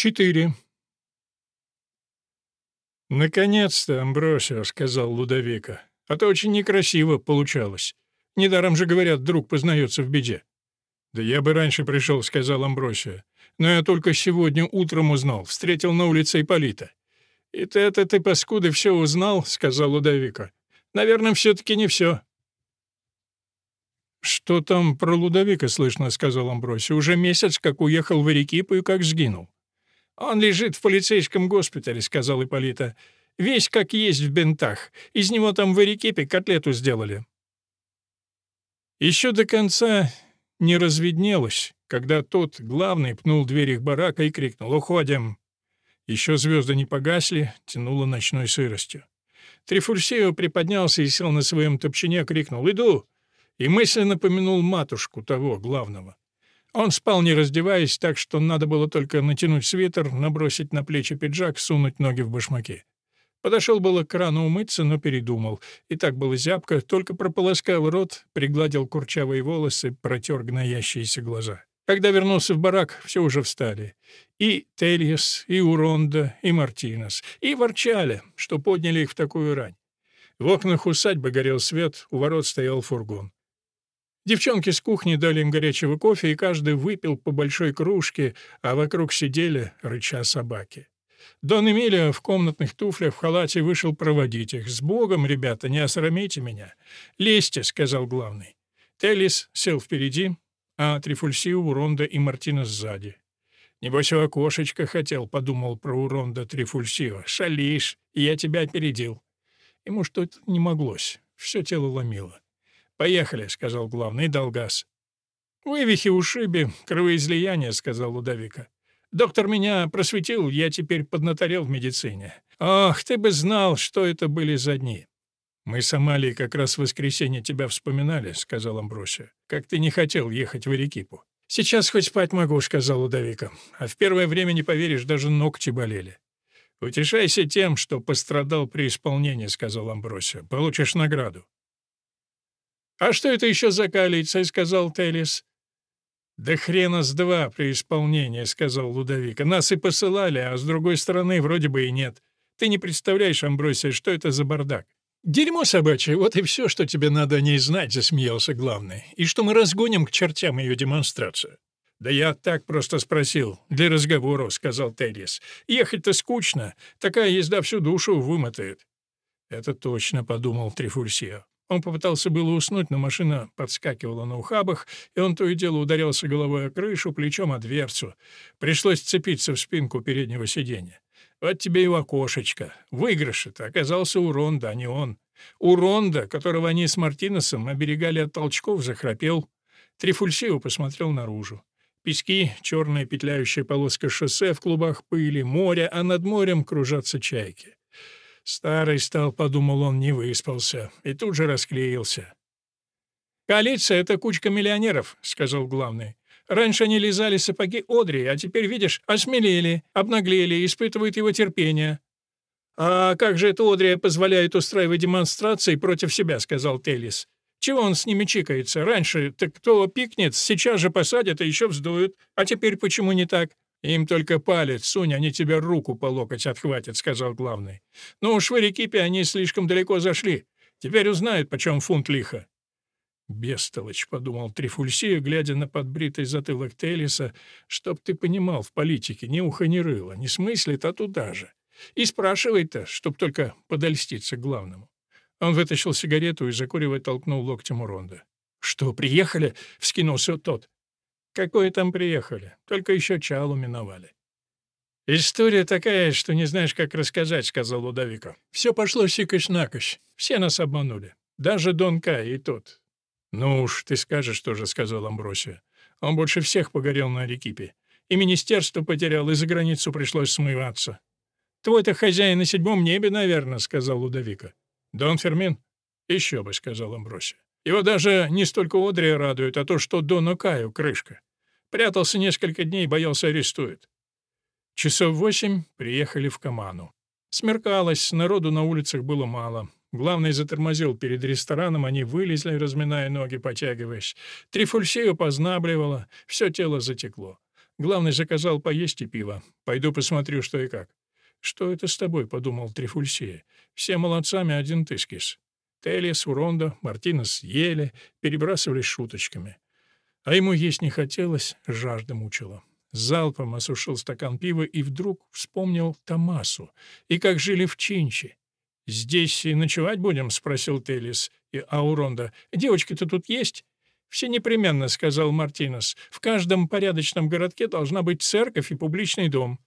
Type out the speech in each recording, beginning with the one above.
4. «Наконец-то, Амбросио», — сказал Лудовика. «А то очень некрасиво получалось. Недаром же говорят, друг познается в беде». «Да я бы раньше пришел», — сказал Амбросио. «Но я только сегодня утром узнал. Встретил на улице Ипполита». «И ты это ты, паскуды, все узнал?» — сказал Лудовика. «Наверное, все-таки не все». «Что там про Лудовика слышно?» — сказал Амбросио. «Уже месяц, как уехал в Эрекипу и как сгинул». «Он лежит в полицейском госпитале», — сказал Ипполита. «Весь как есть в бинтах. Из него там в Эрекипе котлету сделали». Еще до конца не разведнелось, когда тот, главный, пнул дверь их барака и крикнул «Уходим!». Еще звезды не погасли, тянуло ночной сыростью. Трифульсео приподнялся и сел на своем топчине, крикнул «Иду!» и мысленно помянул матушку того, главного. Он спал, не раздеваясь, так что надо было только натянуть свитер, набросить на плечи пиджак, сунуть ноги в башмаки. Подошел было к крану умыться, но передумал. И так было зябко, только прополоскал рот, пригладил курчавые волосы, протер гноящиеся глаза. Когда вернулся в барак, все уже встали. И Тельес, и Уронда, и Мартинес. И ворчали, что подняли их в такую рань. В окнах усадьбы горел свет, у ворот стоял фургон. Девчонки с кухни дали им горячего кофе, и каждый выпил по большой кружке, а вокруг сидели, рыча собаки. Дон Эмилио в комнатных туфлях в халате вышел проводить их. «С Богом, ребята, не осрамите меня!» «Лезьте», — сказал главный. Телис сел впереди, а Трифульсио, Уронда и Мартина сзади. «Небось, у окошечка хотел», — подумал про Уронда Трифульсио. «Шалишь, я тебя опередил». Ему что-то не моглось, все тело ломило. «Поехали», — сказал главный, и дал газ. «Вывихи, ушиби, кровоизлияние», — сказал Лудовика. «Доктор меня просветил, я теперь поднаторел в медицине. Ах, ты бы знал, что это были за дни». «Мы с Амалией как раз в воскресенье тебя вспоминали», — сказал Амбросия. «Как ты не хотел ехать в Эрекипу». «Сейчас хоть спать могу», — сказал Лудовика. «А в первое время, не поверишь, даже ногти болели». «Утешайся тем, что пострадал при исполнении», — сказал Амбросия. «Получишь награду». «А что это еще за коалиция?» — сказал Телис. «Да хрена с два при исполнении», — сказал Лудовик. «Нас и посылали, а с другой стороны вроде бы и нет. Ты не представляешь, Амбросия, что это за бардак». «Дерьмо собачье, вот и все, что тебе надо о ней знать», — засмеялся главный. «И что мы разгоним к чертям ее демонстрацию». «Да я так просто спросил. Для разговора», — сказал Телис. «Ехать-то скучно. Такая езда всю душу вымотает». «Это точно», — подумал Трифульсио. Он попытался было уснуть, но машина подскакивала на ухабах, и он то и дело ударялся головой о крышу, плечом о дверцу. Пришлось цепиться в спинку переднего сиденья. Вот тебе и в окошечко. Выигрыш-то оказался у Ронда, а не он. У Ронда, которого они с Мартинесом оберегали от толчков, захрапел. Трифульсио посмотрел наружу. Пески, черная петляющая полоска шоссе в клубах пыли, море, а над морем кружатся чайки. Старый стал, подумал он, не выспался, и тут же расклеился. «Коалиция — это кучка миллионеров», — сказал главный. «Раньше они лизали сапоги Одри, а теперь, видишь, осмелели, обнаглели, испытывают его терпение». «А как же это Одри позволяет устраивать демонстрации против себя?» — сказал Теллис. «Чего он с ними чикается? Раньше так кто пикнет, сейчас же посадят и еще вздуют. А теперь почему не так?» «Им только палец сунь, они тебе руку по локоть отхватят», — сказал главный. «Ну уж в Эрекипе они слишком далеко зашли. Теперь узнают, почем фунт лиха». «Бестолочь», — подумал Трифульсия, глядя на подбритый затылок Телиса, «чтоб ты понимал, в политике ни уха, ни рыла, не смыслит, а туда же. И спрашивает-то, чтоб только подольститься главному». Он вытащил сигарету и, закуривая, толкнул локтем Уронда. «Что, приехали?» — вскинулся тот. Какое там приехали? Только еще Чалу миновали. «История такая, что не знаешь, как рассказать», — сказал Лудовико. «Все пошло сикость-накость. Все нас обманули. Даже Дон Кай и тот». «Ну уж, ты скажешь тоже», — сказал Амбросия. «Он больше всех погорел на Арекипе. И министерство потерял, и за границу пришлось смываться». «Твой-то хозяин на седьмом небе, наверное», — сказал Лудовико. «Дон Фермин?» «Еще бы», — сказал Амбросия. Его даже не столько Одри радует, а то, что Дону Каю крышка. Прятался несколько дней, боялся арестуют. Часов восемь приехали в Каману. Смеркалось, народу на улицах было мало. Главный затормозил перед рестораном, они вылезли, разминая ноги, потягиваясь. Трифульсею познабливало, все тело затекло. Главный заказал поесть и пиво. Пойду посмотрю, что и как. «Что это с тобой?» — подумал Трифульсия. «Все молодцами, один ты скис». Телес, Уронда, Мартинес ели, перебрасывались шуточками. А ему есть не хотелось, жажда мучила. Залпом осушил стакан пива и вдруг вспомнил Томасу и как жили в Чинче. «Здесь и ночевать будем?» — спросил Телес и Ауронда. «Девочки-то тут есть?» «Все непременно», — сказал Мартинес. «В каждом порядочном городке должна быть церковь и публичный дом».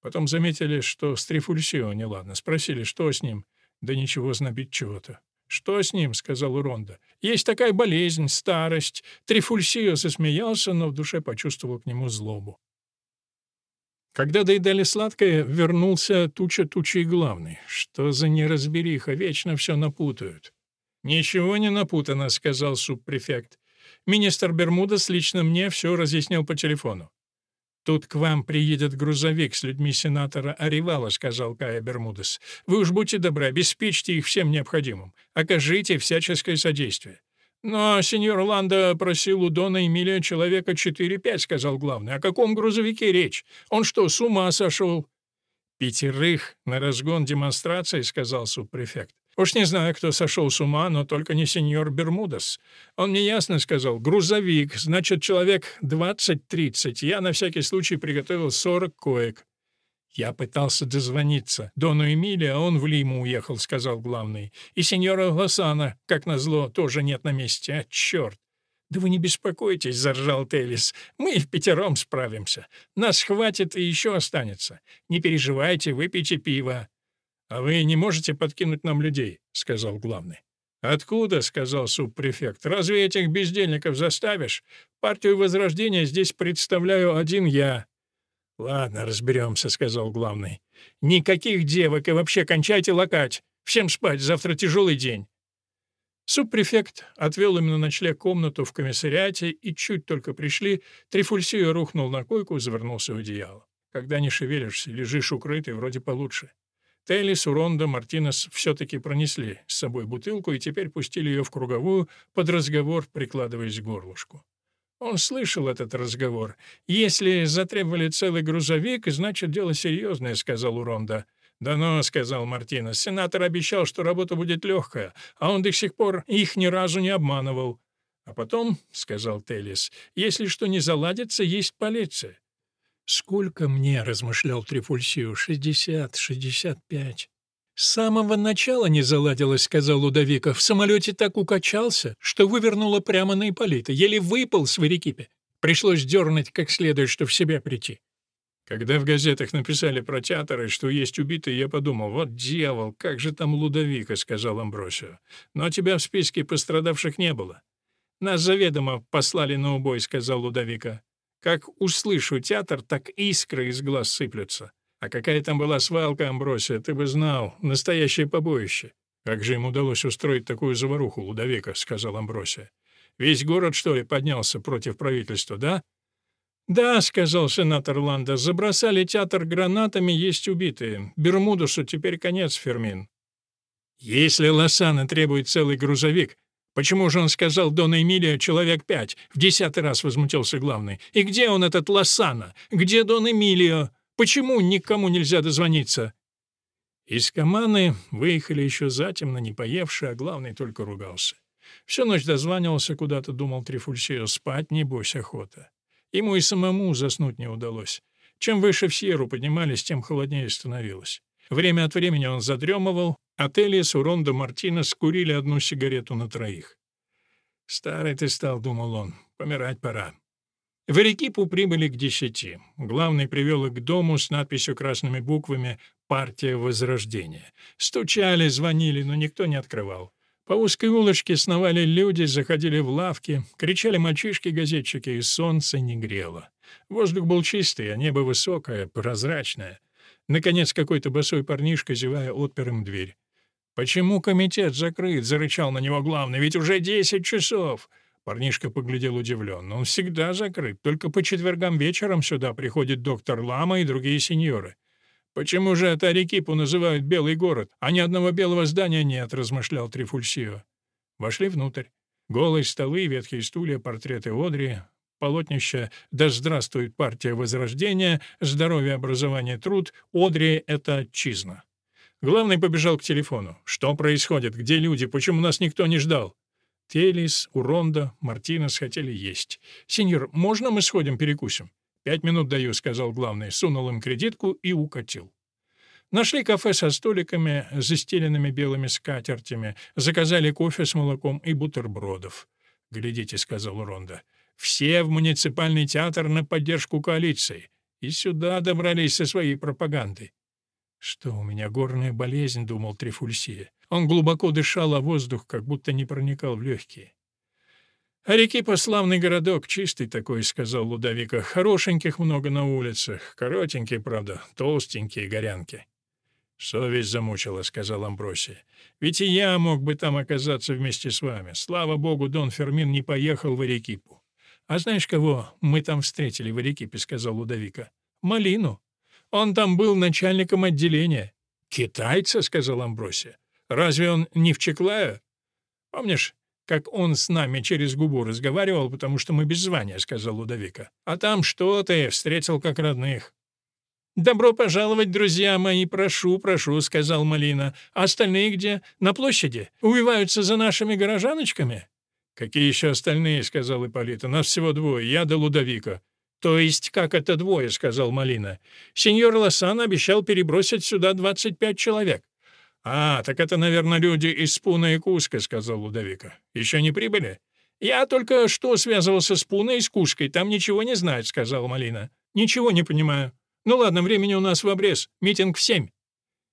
Потом заметили, что с Трифульсио неладно. Спросили, что с ним. Да ничего, знобить чего-то. «Что с ним?» — сказал Уронда. «Есть такая болезнь, старость». Трифульсио засмеялся, но в душе почувствовал к нему злобу. Когда доедали сладкое, вернулся туча тучей главный. Что за неразбериха, вечно все напутают. «Ничего не напутано», — сказал субпрефект. «Министр Бермудес лично мне все разъяснил по телефону. «Тут к вам приедет грузовик с людьми сенатора Аривала», — сказал Кая Бермудес. «Вы уж будьте добры, обеспечьте их всем необходимым. Окажите всяческое содействие». «Но сеньор Ланда просил у Дона Эмилия человека 4-5», — сказал главный. «О каком грузовике речь? Он что, с ума сошел?» «Пятерых на разгон демонстрации», — сказал субпрефект. Уж не знаю, кто сошел с ума, но только не сеньор Бермудес. Он мне ясно сказал, грузовик, значит, человек 20-30. Я на всякий случай приготовил 40 коек. Я пытался дозвониться. Дону Эмили, а он в Лиму уехал, сказал главный. И сеньора Лосана, как назло, тоже нет на месте. А, черт! «Да вы не беспокойтесь», — заржал Телис. «Мы в пятером справимся. Нас хватит и еще останется. Не переживайте, выпейте пиво. «А вы не можете подкинуть нам людей?» — сказал главный. «Откуда?» — сказал субпрефект. «Разве этих бездельников заставишь? Партию Возрождения здесь представляю один я». «Ладно, разберемся», — сказал главный. «Никаких девок и вообще кончайте лакать. Всем спать, завтра тяжелый день». Субпрефект отвел им на ночлег комнату в комиссариате, и чуть только пришли, Трифульсио рухнул на койку и завернулся в одеяло. Когда не шевелишься, лежишь укрытый, вроде получше. Тейлис, Уронда, Мартинес все-таки пронесли с собой бутылку и теперь пустили ее в круговую под разговор, прикладываясь к горлышку. Он слышал этот разговор. «Если затребовали целый грузовик, значит, дело серьезное», — сказал Уронда. «Да ну», — сказал Мартинес, — «сенатор обещал, что работа будет легкая, а он до сих пор их ни разу не обманывал». «А потом», — сказал Телис, — «если что не заладится, есть полиция. «Сколько мне?» — размышлял Трифульсио. «Шестьдесят, шестьдесят пять». «С самого начала не заладилось», — сказал Лудовиков. «В самолете так укачался, что вывернуло прямо на Ипполита. Еле выпал с Варикипе. Пришлось дернуть как следует, чтобы в себя прийти». Когда в газетах написали про театры, что есть убитые, я подумал, вот дьявол, как же там Лудовика, — сказал Амбросио. Но тебя в списке пострадавших не было. Нас заведомо послали на убой, — сказал Лудовика. Как услышу театр, так искры из глаз сыплются. А какая там была свалка, Амбросия, ты бы знал. Настоящее побоище. Как же им удалось устроить такую заваруху, Лудовика, — сказал Амбросия. Весь город, что ли, поднялся против правительства, да? «Да», — сказал сенатор Ланда, — «забросали театр гранатами, есть убитые. Бермудусу теперь конец, Фермин». «Если Лосана требует целый грузовик, «Почему же он сказал Дона Эмилия человек пять?» — в десятый раз возмутился главный. «И где он, этот Лосана? Где Дон Эмилио? Почему никому нельзя дозвониться?» Из Каманы выехали еще затемно, не поевшие, а главный только ругался. Всю ночь дозванивался куда-то, думал Трифульсио, спать, небось, охота. Ему и самому заснуть не удалось. Чем выше в Сьерру поднимались, тем холоднее становилось. Время от времени он задремывал, а Телес, Уронда, Мартинес курили одну сигарету на троих. «Старый ты стал», — думал он, — «помирать пора». В Эрекипу прибыли к десяти. Главный привел их к дому с надписью красными буквами «Партия Возрождения». Стучали, звонили, но никто не открывал. По узкой улочке сновали люди, заходили в лавки, кричали мальчишки-газетчики, и солнце не грело. Воздух был чистый, а небо высокое, прозрачное. Наконец какой-то босой парнишка, зевая, отпер им дверь. «Почему комитет закрыт?» — зарычал на него главный. «Ведь уже десять часов!» Парнишка поглядел удивленно. «Он всегда закрыт. Только по четвергам вечером сюда приходит доктор Лама и другие сеньоры». «Почему же это Арекипу называют «белый город», а ни одного белого здания нет?» — размышлял Трифульсио. Вошли внутрь. Голые столы, ветхие стулья, портреты Одри. полотнища «Да здравствует партия Возрождения», «Здоровье, образование, труд», «Одри — это отчизна». Главный побежал к телефону. «Что происходит? Где люди? Почему нас никто не ждал?» Телис, Уронда, Мартинес хотели есть. «Сеньор, можно мы сходим перекусим?» «Пять минут даю», — сказал главный, сунул им кредитку и укатил. Нашли кафе со столиками, застеленными белыми скатертями, заказали кофе с молоком и бутербродов. «Глядите», — сказал Ронда, — «все в муниципальный театр на поддержку коалиции. И сюда добрались со своей пропагандой». «Что, у меня горная болезнь», — думал Трифульсия. Он глубоко дышал, а воздух как будто не проникал в легкие. «А реки славный городок, чистый такой», — сказал Лудовика. «Хорошеньких много на улицах, коротенькие, правда, толстенькие горянки». «Совесть замучила», — сказал Амбросия. «Ведь и я мог бы там оказаться вместе с вами. Слава богу, Дон Фермин не поехал в Эрекипу». «А знаешь, кого мы там встретили в Эрекипе?» — сказал Лудовика. «Малину. Он там был начальником отделения». «Китайца?» — сказал Амбросия. «Разве он не в Чеклае?» «Помнишь, как он с нами через губу разговаривал, потому что мы без звания», — сказал Лудовика. «А там что ты, встретил как родных». «Добро пожаловать, друзья мои, прошу, прошу», — сказал Малина. «А остальные где? На площади? Увиваются за нашими горожаночками?» «Какие еще остальные?» — сказал Ипполит. «Нас всего двое, я да Лудовика». «То есть как это двое?» — сказал Малина. «Сеньор Лосан обещал перебросить сюда двадцать пять человек». «А, так это, наверное, люди из Пуна и Куска», — сказал Лудовика. «Еще не прибыли?» «Я только что связывался с Пуной и с Кушкой, там ничего не знают», — сказал Малина. «Ничего не понимаю». Ну ладно, времени у нас в обрез. Митинг в семь.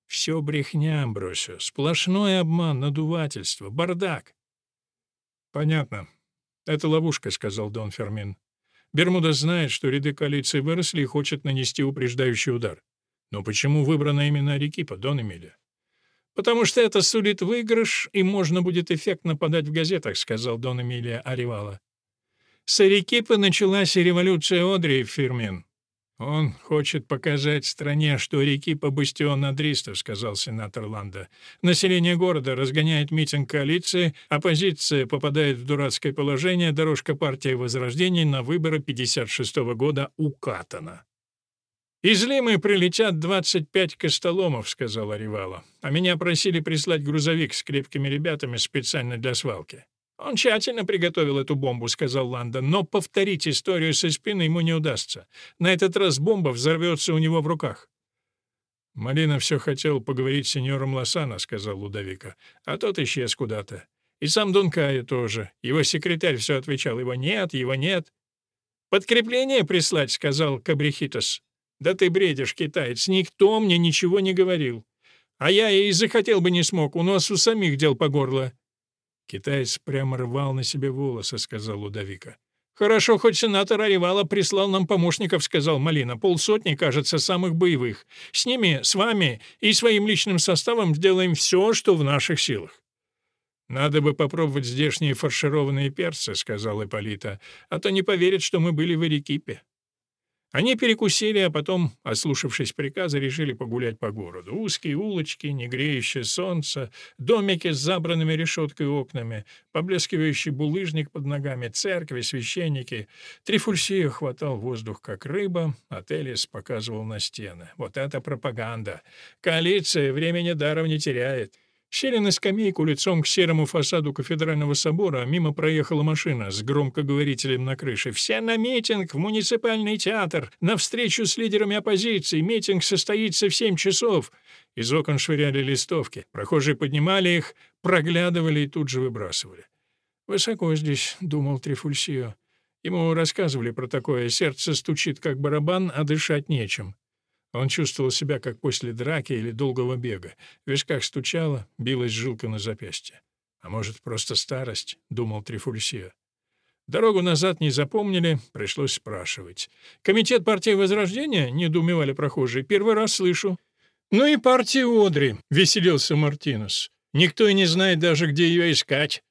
Все брехня, Амбросио. Сплошной обман, надувательство, бардак. Понятно. Это ловушка, сказал Дон Фермин. Бермуда знает, что ряды коалиции выросли и хочет нанести упреждающий удар. Но почему выбрана именно Арекипа, Дон Эмилия? «Потому что это сулит выигрыш, и можно будет эффектно подать в газетах», — сказал Дон Эмилия Аривала. С Арекипы началась революция Одри, Фермин. «Он хочет показать стране, что реки по бастион адристов», — сказал сенатор Ланда. «Население города разгоняет митинг коалиции, оппозиция попадает в дурацкое положение, дорожка партии Возрождения на выборы 56 -го года укатана». «Из Лимы прилетят 25 костоломов», — сказал Аривала. «А меня просили прислать грузовик с крепкими ребятами специально для свалки». «Он тщательно приготовил эту бомбу», — сказал Ландон, «но повторить историю со спины ему не удастся. На этот раз бомба взорвется у него в руках». «Малина все хотел поговорить с сеньором Лосана», — сказал Лудовика, «а тот исчез куда-то. И сам Дункая тоже. Его секретарь все отвечал, его нет, его нет». «Подкрепление прислать», — сказал Кабрихитос. «Да ты бредишь, китаец, никто мне ничего не говорил. А я и захотел бы не смог, у нас у самих дел по горло». Китаец прямо рвал на себе волосы, сказал Лудовика. «Хорошо, хоть сенатор Аривала прислал нам помощников», — сказал Малина. «Полсотни, кажется, самых боевых. С ними, с вами и своим личным составом сделаем все, что в наших силах». «Надо бы попробовать здешние фаршированные перцы», — сказал Ипполита, «а то не поверят, что мы были в Эрекипе». Они перекусили, а потом, ослушавшись приказа, решили погулять по городу. Узкие улочки, негреющее солнце, домики с забранными решеткой окнами, поблескивающий булыжник под ногами, церкви, священники. Трифульсия хватал воздух, как рыба, а Телес показывал на стены. Вот это пропаганда! Коалиция времени даром не теряет. Сели на скамейку лицом к серому фасаду кафедрального собора, а мимо проехала машина с громкоговорителем на крыше. «Все на митинг в муниципальный театр! На встречу с лидерами оппозиции! Митинг состоится в семь часов!» Из окон швыряли листовки. Прохожие поднимали их, проглядывали и тут же выбрасывали. «Высоко здесь», — думал Трифульсио. Ему рассказывали про такое. Сердце стучит, как барабан, а дышать нечем. Он чувствовал себя, как после драки или долгого бега. В висках стучало, билась жилка на запястье. «А может, просто старость?» — думал Трифульсия. Дорогу назад не запомнили, пришлось спрашивать. «Комитет партии Возрождения?» — недоумевали прохожие. «Первый раз слышу». «Ну и партия Одри», — веселился Мартинес. «Никто и не знает даже, где ее искать».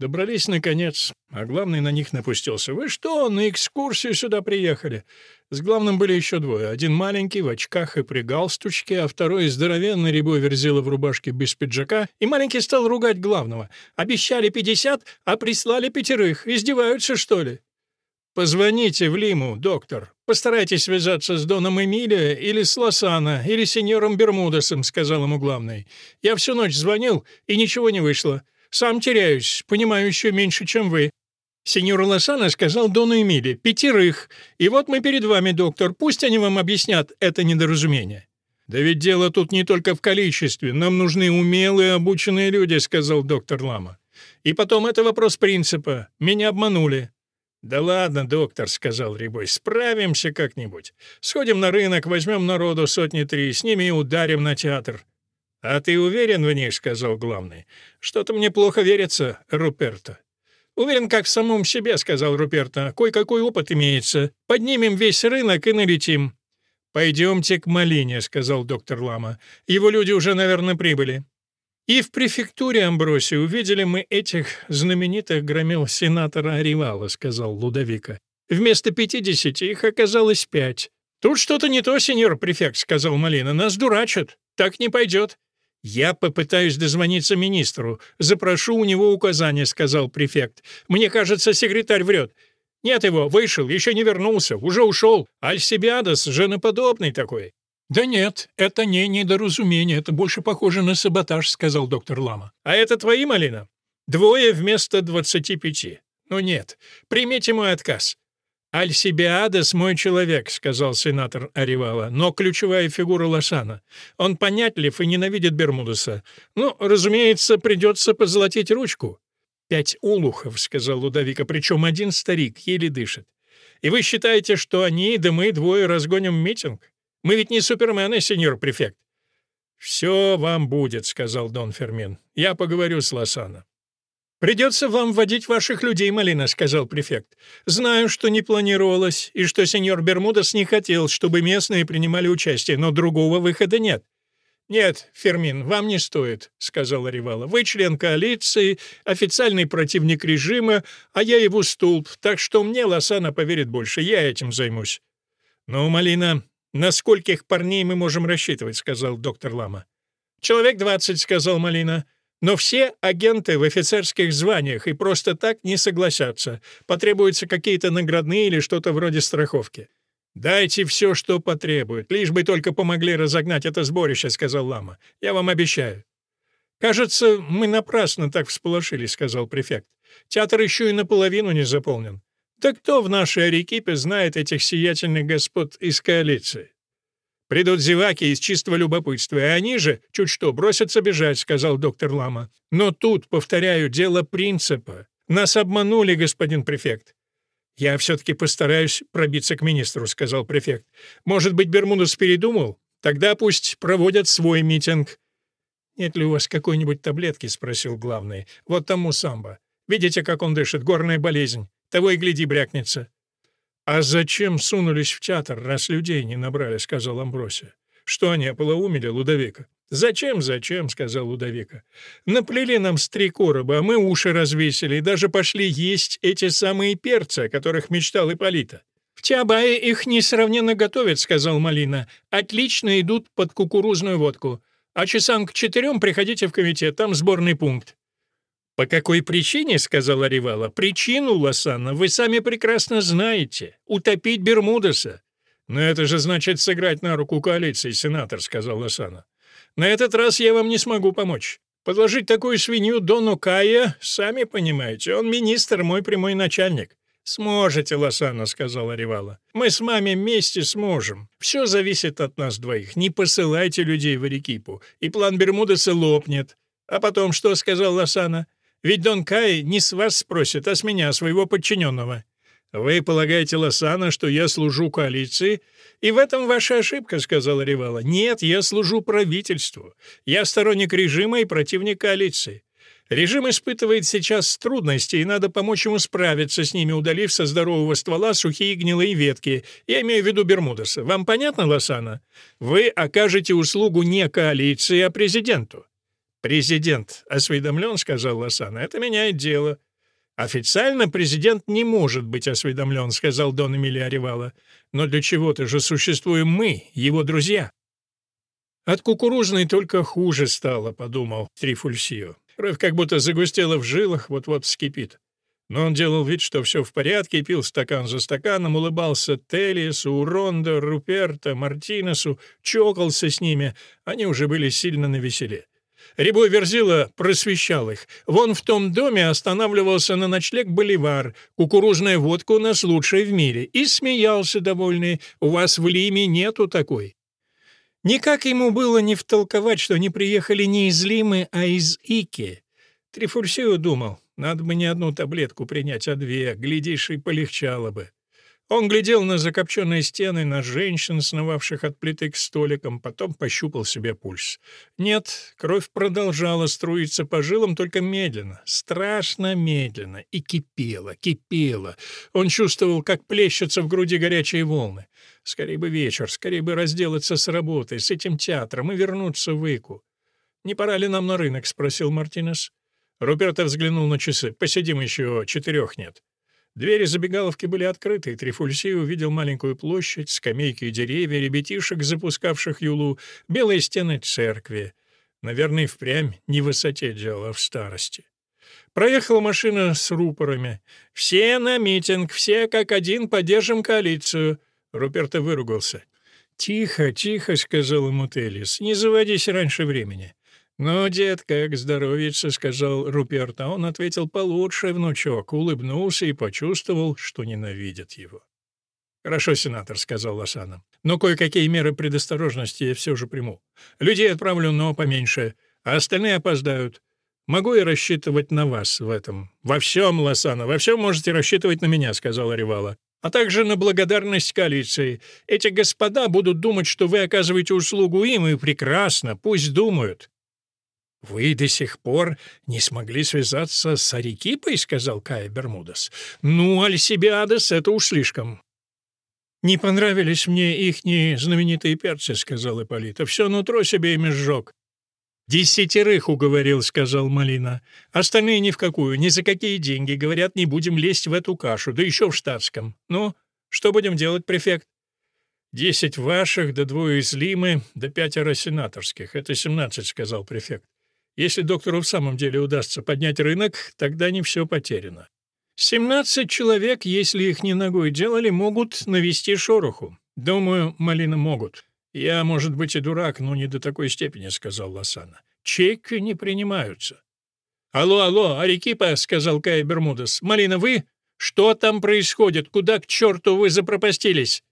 Добрались, наконец, а главный на них напустился. «Вы что, на экскурсию сюда приехали?» С главным были еще двое. Один маленький, в очках и при галстучке, а второй здоровенный, рябой верзила в рубашке без пиджака. И маленький стал ругать главного. «Обещали пятьдесят, а прислали пятерых. Издеваются, что ли?» «Позвоните в Лиму, доктор. Постарайтесь связаться с Доном Эмилия или с Лосана, или с сеньором Бермудесом», — сказал ему главный. «Я всю ночь звонил, и ничего не вышло. Сам теряюсь, понимаю еще меньше, чем вы. Сеньор Лосана сказал Дону Эмили, пятерых. И вот мы перед вами, доктор, пусть они вам объяснят это недоразумение». «Да ведь дело тут не только в количестве. Нам нужны умелые, обученные люди», — сказал доктор Лама. «И потом это вопрос принципа. Меня обманули». «Да ладно, доктор», — сказал Рябой, — «справимся как-нибудь. Сходим на рынок, возьмем народу сотни три, с ними и ударим на театр». «А ты уверен в них?» — сказал главный. «Что-то мне плохо верится, Руперто». «Уверен, как в самом себе», — сказал Руперто. «Кой-какой опыт имеется. Поднимем весь рынок и налетим». «Пойдемте к Малине», — сказал доктор Лама. «Его люди уже, наверное, прибыли». И в префектуре Амброси увидели мы этих знаменитых громил сенатора Аривала, сказал Лудовика. Вместо пятидесяти их оказалось пять. Тут что-то не то, сеньор префект, сказал Малина. Нас дурачат. Так не пойдет. «Я попытаюсь дозвониться министру. Запрошу у него указания», — сказал префект. «Мне кажется, секретарь врет. Нет его, вышел, еще не вернулся, уже ушел. Альсибиадос, женоподобный такой». «Да нет, это не недоразумение, это больше похоже на саботаж», — сказал доктор Лама. «А это твои, Малина? Двое вместо двадцати пяти. Ну нет, примите мой отказ. «Альсибиадес — мой человек», — сказал сенатор Аривала, «но ключевая фигура Лошана. Он понятлив и ненавидит Бермудеса. Ну, разумеется, придется позолотить ручку». «Пять улухов», — сказал Лудовика, «причем один старик, еле дышит. И вы считаете, что они, да мы двое разгоним митинг? Мы ведь не супермены, сеньор префект». «Все вам будет», — сказал Дон Фермин. «Я поговорю с Лосано». «Придется вам вводить ваших людей, Малина», — сказал префект. «Знаю, что не планировалось, и что сеньор Бермудес не хотел, чтобы местные принимали участие, но другого выхода нет». «Нет, Фермин, вам не стоит», — сказал Аривала. «Вы член коалиции, официальный противник режима, а я его стулп, так что мне Лосана поверит больше, я этим займусь». «Ну, Малина, на скольких парней мы можем рассчитывать?» — сказал доктор Лама. «Человек двадцать», — сказал Малина. Но все агенты в офицерских званиях и просто так не согласятся. Потребуются какие-то наградные или что-то вроде страховки. «Дайте все, что потребуют, лишь бы только помогли разогнать это сборище», — сказал Лама. «Я вам обещаю». «Кажется, мы напрасно так всполошились», — сказал префект. «Театр еще и наполовину не заполнен. Да кто в нашей Арекипе знает этих сиятельных господ из коалиции?» Придут зеваки из чистого любопытства, и они же, чуть что, бросятся бежать», — сказал доктор Лама. «Но тут, повторяю, дело принципа. Нас обманули, господин префект». «Я все-таки постараюсь пробиться к министру», — сказал префект. «Может быть, Бермудес передумал? Тогда пусть проводят свой митинг». «Нет ли у вас какой-нибудь таблетки?» — спросил главный. «Вот тому самбо. Видите, как он дышит? Горная болезнь. Того и гляди, брякнется». «А зачем сунулись в театр, раз людей не набрали?» — сказал Амбросия. «Что они ополоумели, Лудовика?» «Зачем, зачем?» — сказал Лудовика. «Наплели нам с три короба, а мы уши развесили и даже пошли есть эти самые перцы, о которых мечтал Ипполита». «В Тиабае их несравненно готовят», — сказал Малина. «Отлично идут под кукурузную водку. А часам к четырем приходите в комитет, там сборный пункт». «По какой причине, — сказала Ривала, — причину, Лосанна, вы сами прекрасно знаете. Утопить Бермудеса». «Но это же значит сыграть на руку коалиции, сенатор», — сказал Лосанна. «На этот раз я вам не смогу помочь. Подложить такую свинью Дону Кая, сами понимаете, он министр, мой прямой начальник». «Сможете, Лосанна», — сказала Ривала. «Мы с мамой вместе сможем. Все зависит от нас двоих. Не посылайте людей в Арекипу, и план Бермудеса лопнет». «А потом что?» — сказал Лосана. Ведь Дон Кай не с вас спросит, а с меня, своего подчиненного. Вы полагаете, Лосана, что я служу коалиции? И в этом ваша ошибка, сказала Ревала. Нет, я служу правительству. Я сторонник режима и противник коалиции. Режим испытывает сейчас трудности, и надо помочь ему справиться с ними, удалив со здорового ствола сухие гнилые ветки. Я имею в виду Бермудеса. Вам понятно, Лосана? Вы окажете услугу не коалиции, а президенту. «Президент осведомлен», — сказал Лосана, — «это меняет дело». «Официально президент не может быть осведомлен», — сказал Дон Эмилия Аривала. «Но для чего-то же существуем мы, его друзья». «От кукурузной только хуже стало», — подумал Трифульсио. Кровь как будто загустела в жилах, вот-вот вскипит. Но он делал вид, что все в порядке, пил стакан за стаканом, улыбался Телиесу, Рондо, Руперто, Мартинесу, чокался с ними. Они уже были сильно навеселе. Рябой Верзила просвещал их. Вон в том доме останавливался на ночлег Боливар. Кукурузная водка у нас лучшая в мире. И смеялся довольный. У вас в Лиме нету такой. Никак ему было не втолковать, что они приехали не из Лимы, а из Ики. Трифурсио думал, надо бы не одну таблетку принять, а две, глядишь, и полегчало бы. Он глядел на закопченные стены, на женщин, сновавших от плиты к столикам, потом пощупал себе пульс. Нет, кровь продолжала струиться по жилам, только медленно, страшно медленно, и кипела, кипела. Он чувствовал, как плещутся в груди горячие волны. Скорее бы вечер, скорее бы разделаться с работой, с этим театром и вернуться в Ику. «Не пора ли нам на рынок?» — спросил Мартинес. Руперто взглянул на часы. «Посидим еще, четырех нет». Двери забегаловки были открыты, и Трифульси увидел маленькую площадь, скамейки и деревья, ребятишек, запускавших юлу, белые стены церкви. Наверное, впрямь не в высоте дело, в старости. Проехала машина с рупорами. «Все на митинг, все как один поддержим коалицию». Руперто выругался. «Тихо, тихо», — сказал ему Телис, — «не заводись раньше времени». «Ну, дед, как здоровится», — сказал Руперт, а он ответил получше, внучок, улыбнулся и почувствовал, что ненавидят его. «Хорошо, сенатор», — сказал Лосана. «Но кое-какие меры предосторожности я все же приму. Людей отправлю, но поменьше, а остальные опоздают. Могу я рассчитывать на вас в этом?» «Во всем, Лосана, во всем можете рассчитывать на меня», — сказал Ревала. «А также на благодарность коалиции. Эти господа будут думать, что вы оказываете услугу им, и прекрасно, пусть думают. «Вы до сих пор не смогли связаться с Арикипой?» — сказал Кая Бермудес. «Ну, Альсибиадес, это уж слишком». «Не понравились мне ихние знаменитые перцы», — сказал Ипполита. «Все нутро себе ими сжег». «Десятерых уговорил», — сказал Малина. «Остальные ни в какую, ни за какие деньги. Говорят, не будем лезть в эту кашу, да еще в штатском. Ну, что будем делать, префект?» «Десять ваших, да двое из Лимы, да пятеро сенаторских. Это семнадцать», — сказал префект. Если доктору в самом деле удастся поднять рынок, тогда не все потеряно. 17 человек, если их не ногой делали, могут навести шороху. Думаю, малина могут. Я, может быть, и дурак, но не до такой степени, сказал Лосана. Чеки не принимаются. Алло, алло, Арикипа, сказал Кай Бермудес. Малина, вы? Что там происходит? Куда к черту вы запропастились?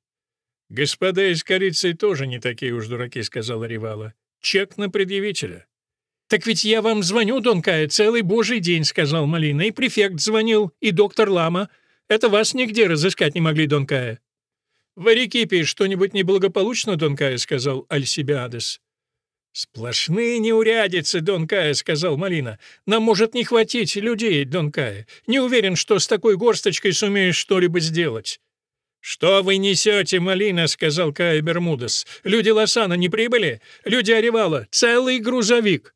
Господа из корицы тоже не такие уж дураки, сказала Ривала. Чек на предъявителя. «Так ведь я вам звоню, Дон Кая, целый божий день», — сказал Малина. «И префект звонил, и доктор Лама. Это вас нигде разыскать не могли, Дон Кая». «В Арикипе что-нибудь неблагополучно, Дон Кая?» — сказал Альсибиадес. «Сплошные неурядицы, Дон Кая», — сказал Малина. «Нам может не хватить людей, Дон Кая. Не уверен, что с такой горсточкой сумеешь что-либо сделать». «Что вы несете, Малина?» — сказал Кая Бермудес. «Люди Лосана не прибыли? Люди Оревала? Целый грузовик!»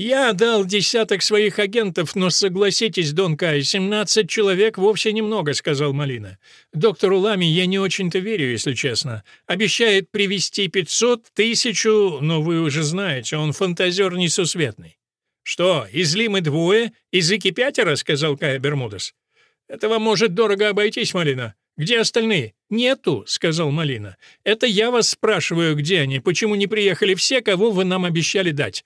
«Я дал десяток своих агентов, но согласитесь, Дон Кай, 17 человек вовсе немного», — сказал Малина. «Доктору Лами я не очень-то верю, если честно. Обещает привести 500, тысячу, но вы уже знаете, он фантазер несусветный». «Что, из Лимы двое, из Ики пятеро?» — сказал Кай Бермудес. «Это вам может дорого обойтись, Малина. Где остальные?» «Нету», — сказал Малина. «Это я вас спрашиваю, где они, почему не приехали все, кого вы нам обещали дать?»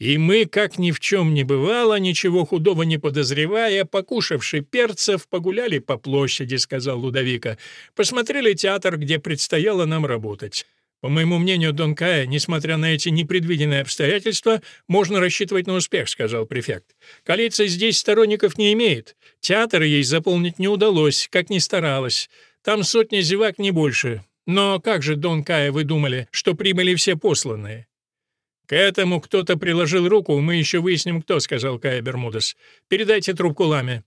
И мы, как ни в чем не бывало, ничего худого не подозревая, покушавши перцев, погуляли по площади, — сказал Лудовика. Посмотрели театр, где предстояло нам работать. По моему мнению, Дон Кая, несмотря на эти непредвиденные обстоятельства, можно рассчитывать на успех, — сказал префект. Коалиция здесь сторонников не имеет. Театр ей заполнить не удалось, как ни старалась. Там сотни зевак не больше. Но как же, Дон Кая, вы думали, что прибыли все посланные? «К этому кто-то приложил руку, мы еще выясним, кто», — сказал Кая Бермудес. «Передайте трубку Ламе».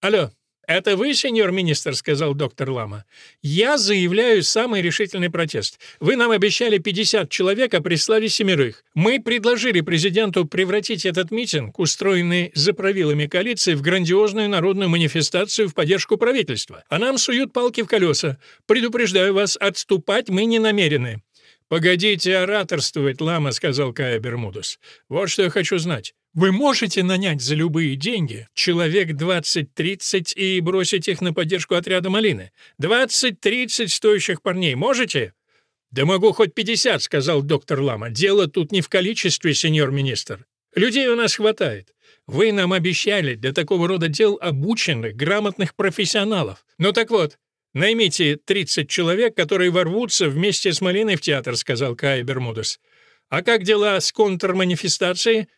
«Алло, это вы, сеньор министр?» — сказал доктор Лама. «Я заявляю самый решительный протест. Вы нам обещали 50 человек, а прислали семерых. Мы предложили президенту превратить этот митинг, устроенный за правилами коалиции, в грандиозную народную манифестацию в поддержку правительства. А нам суют палки в колеса. Предупреждаю вас, отступать мы не намерены. «Погодите ораторствовать, лама», — сказал Кая Бермудес. «Вот что я хочу знать. Вы можете нанять за любые деньги человек 20-30 и бросить их на поддержку отряда «Малины»? 20-30 стоящих парней можете?» «Да могу хоть 50», — сказал доктор Лама. «Дело тут не в количестве, сеньор министр. Людей у нас хватает. Вы нам обещали для такого рода дел обученных, грамотных профессионалов. Ну так вот, наймите 30 человек, которые ворвутся вместе с Малиной в театр», — сказал Кай Бермудес. «А как дела с контрманифестацией?»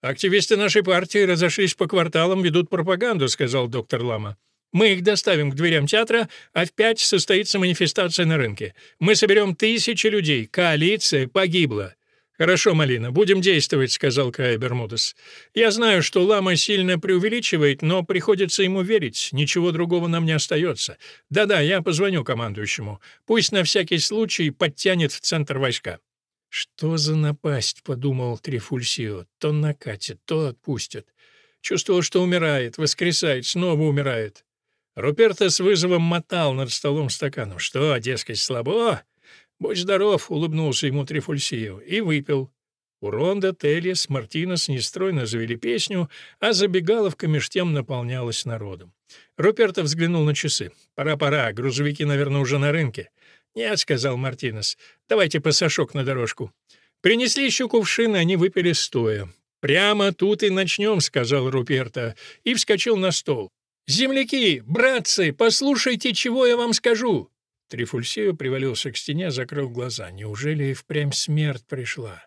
«Активисты нашей партии разошлись по кварталам, ведут пропаганду», — сказал доктор Лама. Мы их доставим к дверям театра, а в пять состоится манифестация на рынке. Мы соберем тысячи людей. Коалиция погибла. «Хорошо, Малина, будем действовать», — сказал Кай Бермудес. «Я знаю, что Лама сильно преувеличивает, но приходится ему верить. Ничего другого нам не остается. Да-да, я позвоню командующему. Пусть на всякий случай подтянет в центр войска». «Что за напасть?» — подумал Трифульсио. «То накатит, то отпустят». Чувствовал, что умирает, воскресает, снова умирает. Руперто с вызовом мотал над столом стаканом. «Что, дескать, слабо?» «Будь здоров», — улыбнулся ему Трифульсиев, и выпил. У Ронда, Телес, Мартинес нестройно завели песню, а забегаловка меж тем наполнялась народом. Руперто взглянул на часы. «Пора-пора, грузовики, наверное, уже на рынке». «Нет», — сказал Мартинес, — «давайте пасашок на дорожку». Принесли еще кувшины, они выпили стоя. «Прямо тут и начнем», — сказал Руперто, и вскочил на стол. «Земляки, братцы, послушайте, чего я вам скажу!» Трифульсио привалился к стене, закрыл глаза. Неужели и впрямь смерть пришла?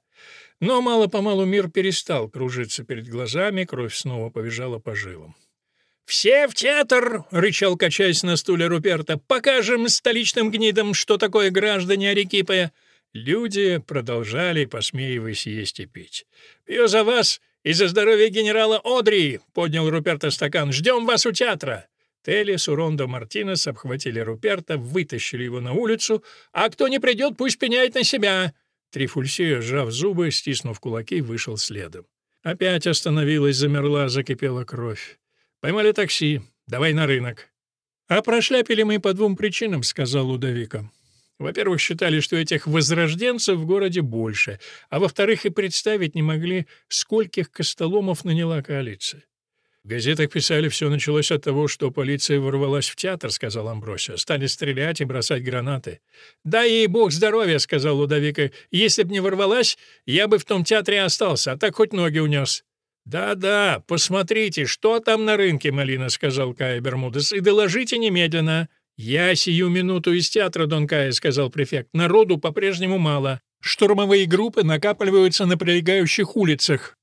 Но мало-помалу мир перестал кружиться перед глазами, кровь снова побежала по жилам. «Все в театр!» — рычал, качаясь на стуле Руперта. «Покажем столичным гнидам, что такое граждане Арекипы!» Люди продолжали, посмеиваясь, есть и пить. «Пью за вас «И за здоровье генерала Одри!» — поднял Руперта стакан. «Ждем вас у театра!» Телли с Урондо Мартинес обхватили Руперта, вытащили его на улицу. «А кто не придет, пусть пеняет на себя!» Трифульсия, сжав зубы, стиснув кулаки, вышел следом. Опять остановилась, замерла, закипела кровь. «Поймали такси. Давай на рынок». «А прошляпили мы по двум причинам», — сказал Лудовика. Во-первых, считали, что этих возрожденцев в городе больше, а во-вторых, и представить не могли, скольких костоломов наняла коалиция. В газетах писали, все началось от того, что полиция ворвалась в театр, сказал Амбросио. Стали стрелять и бросать гранаты. «Дай ей бог здоровья», — сказал Лудовика. «Если б не ворвалась, я бы в том театре остался, а так хоть ноги унес». «Да-да, посмотрите, что там на рынке, Малина», — сказал Кая Бермудес, — «и доложите немедленно». «Я сию минуту из театра, Дон Кая», — сказал префект. «Народу по-прежнему мало. Штурмовые группы накапливаются на прилегающих улицах».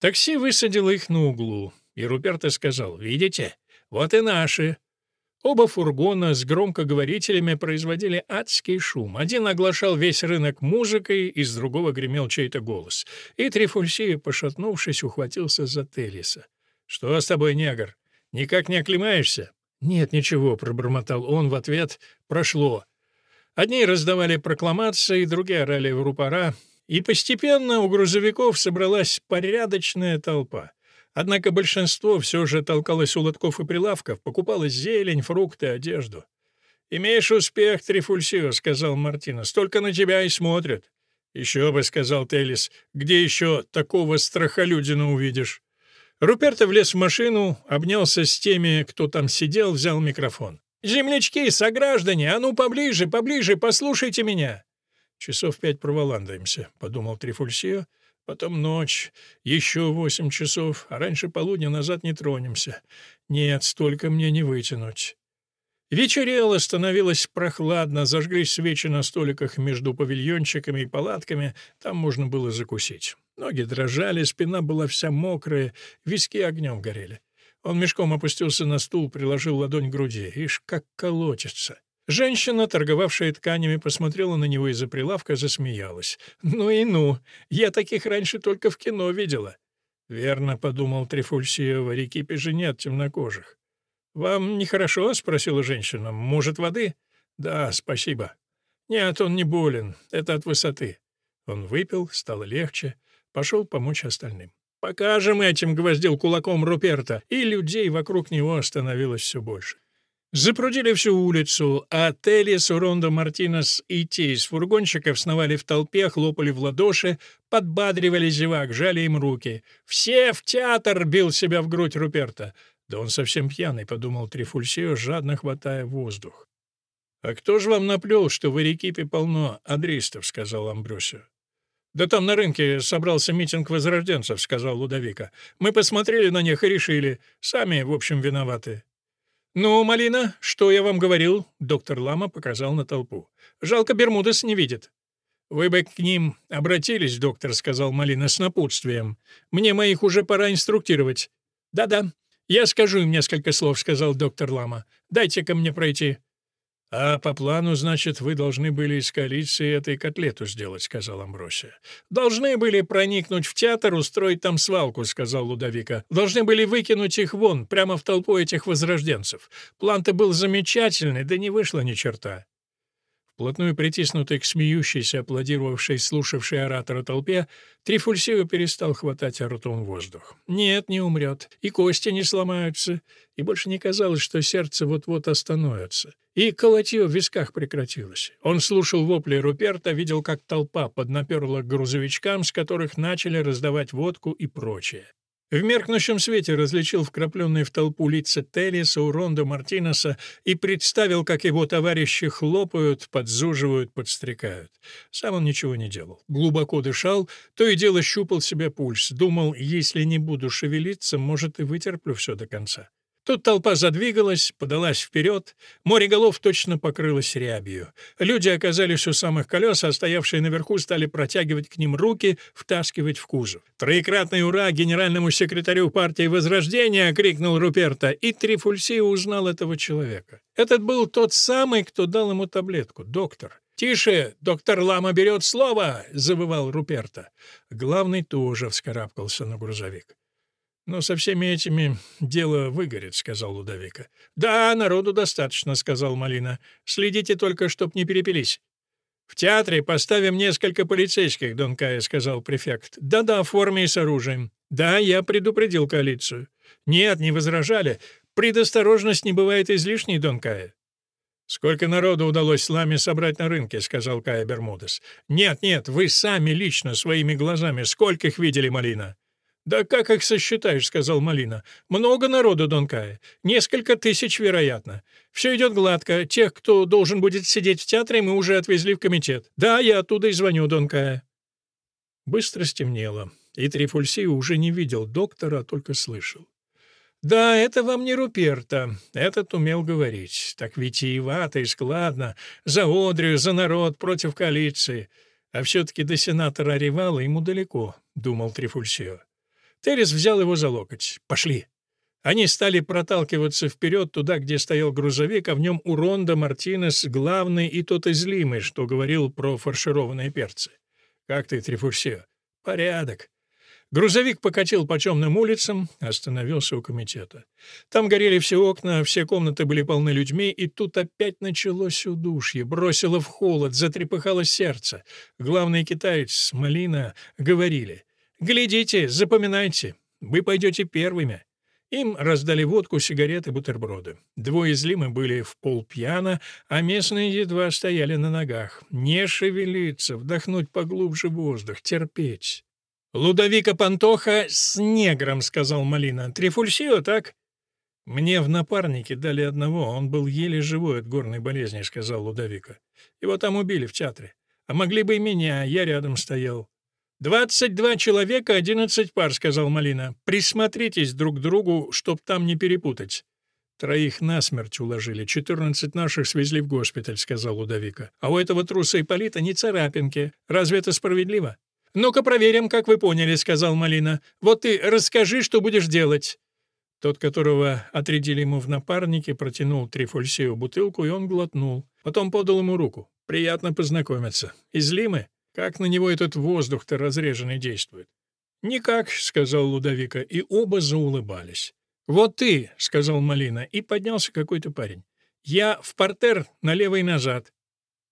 Такси высадило их на углу, и Руперто сказал, «Видите, вот и наши». Оба фургона с громкоговорителями производили адский шум. Один оглашал весь рынок музыкой, из другого гремел чей-то голос. И Трифульсия, пошатнувшись, ухватился за Телиса. «Что с тобой, негр? Никак не оклемаешься?» «Нет, ничего», — пробормотал он в ответ. «Прошло». Одни раздавали прокламации, другие орали в рупора, и постепенно у грузовиков собралась порядочная толпа. Однако большинство все же толкалось у лотков и прилавков, покупало зелень, фрукты, одежду. «Имеешь успех, Трифульсио», — сказал Мартина. «Столько на тебя и смотрят». «Еще бы», — сказал Телис. «Где еще такого страхолюдина увидишь?» Руперто влез в машину, обнялся с теми, кто там сидел, взял микрофон. «Землячки, сограждане, а ну поближе, поближе, послушайте меня!» «Часов пять проволандаемся», — подумал Трифульсио. «Потом ночь, еще восемь часов, а раньше полудня назад не тронемся. Нет, столько мне не вытянуть». Вечерело, становилось прохладно, зажглись свечи на столиках между павильончиками и палатками, там можно было закусить. Ноги дрожали, спина была вся мокрая, виски огнем горели. Он мешком опустился на стул, приложил ладонь к груди. Ишь, как колотится. Женщина, торговавшая тканями, посмотрела на него из-за прилавка, засмеялась. «Ну и ну! Я таких раньше только в кино видела». «Верно», — подумал Трифульсия, в Арекипе же нет темнокожих. «Вам нехорошо?» — спросила женщина. «Может, воды?» «Да, спасибо». «Нет, он не болен. Это от высоты». Он выпил, стало легче. Пошел помочь остальным. «Покажем этим!» — гвоздил кулаком Руперта, и людей вокруг него становилось все больше. Запрудили всю улицу, а Телес, Урондо, Мартинес и те из фургонщиков сновали в толпе, хлопали в ладоши, подбадривали зевак, жали им руки. «Все в театр!» — бил себя в грудь Руперта. «Да он совсем пьяный», — подумал Трифульсио, жадно хватая воздух. «А кто же вам наплел, что в Эрекипе полно адристов?» — сказал Амбросио. «Да там на рынке собрался митинг возрожденцев», — сказал Лудовика. «Мы посмотрели на них и решили. Сами, в общем, виноваты». «Ну, Малина, что я вам говорил?» — доктор Лама показал на толпу. «Жалко, Бермудес не видит». «Вы бы к ним обратились, доктор», — сказал Малина с напутствием. «Мне моих уже пора инструктировать». «Да-да, я скажу им несколько слов», — сказал доктор Лама. «Дайте-ка мне пройти». «А по плану, значит, вы должны были из коалиции этой котлету сделать», — сказал Амбросия. «Должны были проникнуть в театр, устроить там свалку», — сказал Лудовика. «Должны были выкинуть их вон, прямо в толпу этих возрожденцев. План-то был замечательный, да не вышло ни черта». Вплотную притиснутый к смеющейся, аплодировавшей, слушавшей оратора толпе, Трифульсио перестал хватать ртом воздух. Нет, не умрет, и кости не сломаются, и больше не казалось, что сердце вот-вот остановится. И колотье в висках прекратилось. Он слушал вопли Руперта, видел, как толпа поднаперла к грузовичкам, с которых начали раздавать водку и прочее. В меркнущем свете различил вкрапленные в толпу лица Теллиса, Уронда, Мартинеса и представил, как его товарищи хлопают, подзуживают, подстрекают. Сам он ничего не делал. Глубоко дышал, то и дело щупал себе пульс. Думал, если не буду шевелиться, может, и вытерплю все до конца. Тут толпа задвигалась, подалась вперед, море голов точно покрылось рябью. Люди оказались у самых колес, а стоявшие наверху стали протягивать к ним руки, втаскивать в кузов. «Троекратный ура генеральному секретарю партии Возрождения!» — крикнул Руперта, и Трифульси узнал этого человека. Этот был тот самый, кто дал ему таблетку, доктор. «Тише! Доктор Лама берет слово!» — завывал Руперта. Главный тоже вскарабкался на грузовик. «Но со всеми этими дело выгорит», — сказал Лудовика. «Да, народу достаточно», — сказал Малина. «Следите только, чтоб не перепились». «В театре поставим несколько полицейских, Дон Кая», — сказал префект. «Да-да, в форме и с оружием. Да, я предупредил коалицию». «Нет, не возражали. Предосторожность не бывает излишней, Дон Кая». «Сколько народу удалось с лами собрать на рынке?» — сказал Кая Бермудес. «Нет, нет, вы сами лично, своими глазами. Сколько их видели, Малина?» «Да как их сосчитаешь?» — сказал Малина. «Много народу, Донкая. Несколько тысяч, вероятно. Все идет гладко. Тех, кто должен будет сидеть в театре, мы уже отвезли в комитет. Да, я оттуда и звоню, Донкая». Быстро стемнело, и Трифульсио уже не видел доктора, а только слышал. «Да, это вам не Руперта. Этот умел говорить. Так витиевато и складно. За Одрию, за народ, против коалиции. А все-таки до сенатора Оревала ему далеко», — думал Трифульсио. Террис взял его за локоть. «Пошли». Они стали проталкиваться вперед туда, где стоял грузовик, а в нем Уронда Мартинес, главный и тот излимый, что говорил про фаршированные перцы. «Как ты, Трифурсио?» «Порядок». Грузовик покатил по темным улицам, остановился у комитета. Там горели все окна, все комнаты были полны людьми, и тут опять началось удушье, бросило в холод, затрепыхало сердце. Главный китаец, Малина, говорили — «Глядите, запоминайте, вы пойдете первыми». Им раздали водку, сигареты, бутерброды. Двое из Лимы были в полпьяна, а местные едва стояли на ногах. Не шевелиться, вдохнуть поглубже воздух, терпеть. «Лудовика Пантоха с негром», — сказал Малина. «Трифульсио, так?» «Мне в напарнике дали одного, он был еле живой от горной болезни», — сказал Лудовика. «Его там убили в театре. А могли бы и меня, я рядом стоял. «Двадцать два человека, одиннадцать пар», — сказал Малина. «Присмотритесь друг к другу, чтоб там не перепутать». «Троих насмерть уложили, четырнадцать наших свезли в госпиталь», — сказал Удовика. «А у этого труса Ипполита не царапинки. Разве это справедливо?» «Ну-ка проверим, как вы поняли», — сказал Малина. «Вот ты расскажи, что будешь делать». Тот, которого отрядили ему в напарнике, протянул Трифульсею бутылку, и он глотнул. Потом подал ему руку. «Приятно познакомиться. Из Лимы?» Как на него этот воздух-то разреженный действует? «Никак», — сказал Лудовика, и оба заулыбались. «Вот ты», — сказал Малина, и поднялся какой-то парень. «Я в портер, налево и назад».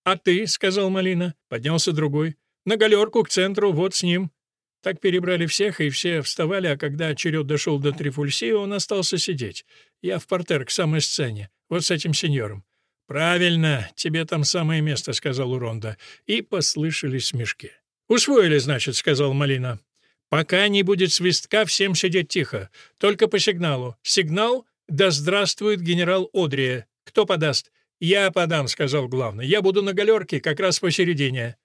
«А ты», — сказал Малина, поднялся другой. «На галерку к центру, вот с ним». Так перебрали всех, и все вставали, а когда черед дошел до Трифульсии, он остался сидеть. Я в портер к самой сцене. Вот с этим сеньором». «Правильно, тебе там самое место», — сказал Уронда. И послышались смешки. «Усвоили, значит», — сказал Малина. «Пока не будет свистка, всем сидеть тихо. Только по сигналу. Сигнал «Да здравствует генерал Одрия». Кто подаст?» «Я подам», — сказал главный. «Я буду на галерке, как раз посередине».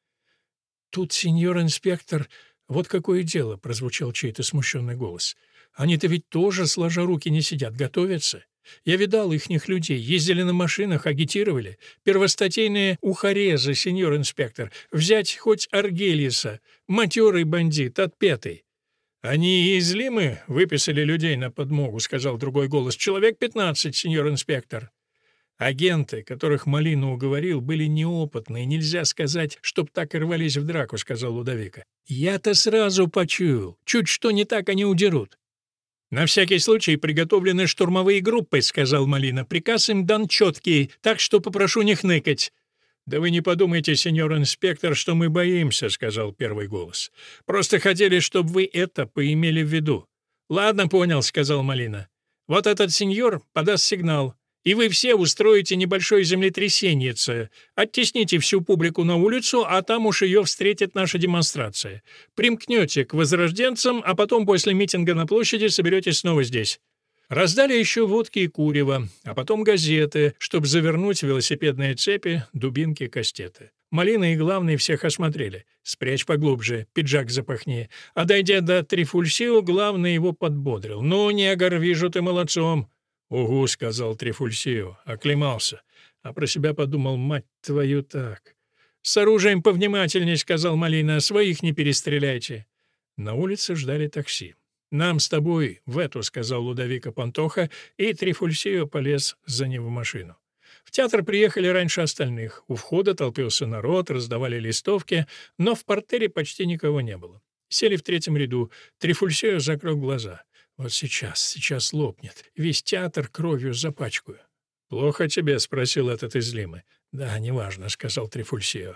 «Тут, сеньор инспектор, вот какое дело», — прозвучал чей-то смущенный голос. «Они-то ведь тоже, сложа руки, не сидят, готовятся. Я видал ихних людей, ездили на машинах, агитировали. Первостатейные ухарезы, сеньор инспектор. Взять хоть Аргелиса, матерый бандит, отпетый. «Они из Лимы выписали людей на подмогу», — сказал другой голос. «Человек пятнадцать, сеньор инспектор». «Агенты, которых Малину уговорил, были неопытные. Нельзя сказать, чтоб так и рвались в драку», — сказал Лудовика. «Я-то сразу почуял. Чуть что не так они удерут. «На всякий случай приготовлены штурмовые группы», — сказал Малина. «Приказ им дан четкий, так что попрошу не хныкать». «Да вы не подумайте, сеньор инспектор, что мы боимся», — сказал первый голос. «Просто хотели, чтобы вы это поимели в виду». «Ладно, понял», — сказал Малина. «Вот этот сеньор подаст сигнал и вы все устроите небольшое землетрясение. Оттесните всю публику на улицу, а там уж ее встретит наша демонстрация. Примкнете к возрожденцам, а потом после митинга на площади соберетесь снова здесь». Раздали еще водки и курева, а потом газеты, чтобы завернуть велосипедные цепи, дубинки, кастеты. Малина и главный всех осмотрели. «Спрячь поглубже, пиджак запахни». А дойдя до Трифульсио, главный его подбодрил. «Ну, негр, вижу ты молодцом. «Угу», — сказал Трифульсио, оклемался, а про себя подумал, «Мать твою так!» «С оружием повнимательней», — сказал Малина, — «своих не перестреляйте». На улице ждали такси. «Нам с тобой в эту», — сказал Лудовика Пантоха, и Трифульсио полез за ним в машину. В театр приехали раньше остальных. У входа толпился народ, раздавали листовки, но в портере почти никого не было. Сели в третьем ряду. Трифульсио закрыл глаза. Вот сейчас, сейчас лопнет. Весь театр кровью запачкаю. «Плохо тебе?» — спросил этот из Лимы. «Да, неважно», — сказал Трифульсио.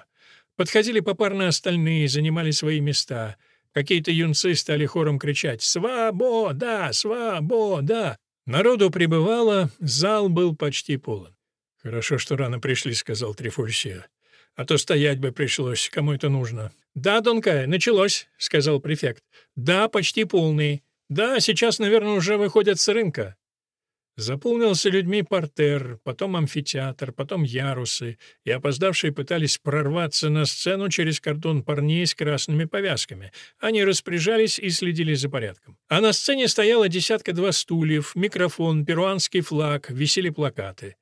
Подходили попарно остальные, занимали свои места. Какие-то юнцы стали хором кричать «Свобода! Свобода!». Народу прибывало, зал был почти полон. «Хорошо, что рано пришли», — сказал Трифульсио. «А то стоять бы пришлось, кому это нужно». «Да, Донкая, началось», — сказал префект. «Да, почти полный. Да, сейчас, наверное, уже выходят с рынка. Заполнился людьми портер, потом амфитеатр, потом ярусы, и опоздавшие пытались прорваться на сцену через кордон парней с красными повязками. Они распоряжались и следили за порядком. А на сцене стояло десятка-два стульев, микрофон, перуанский флаг, висели плакаты.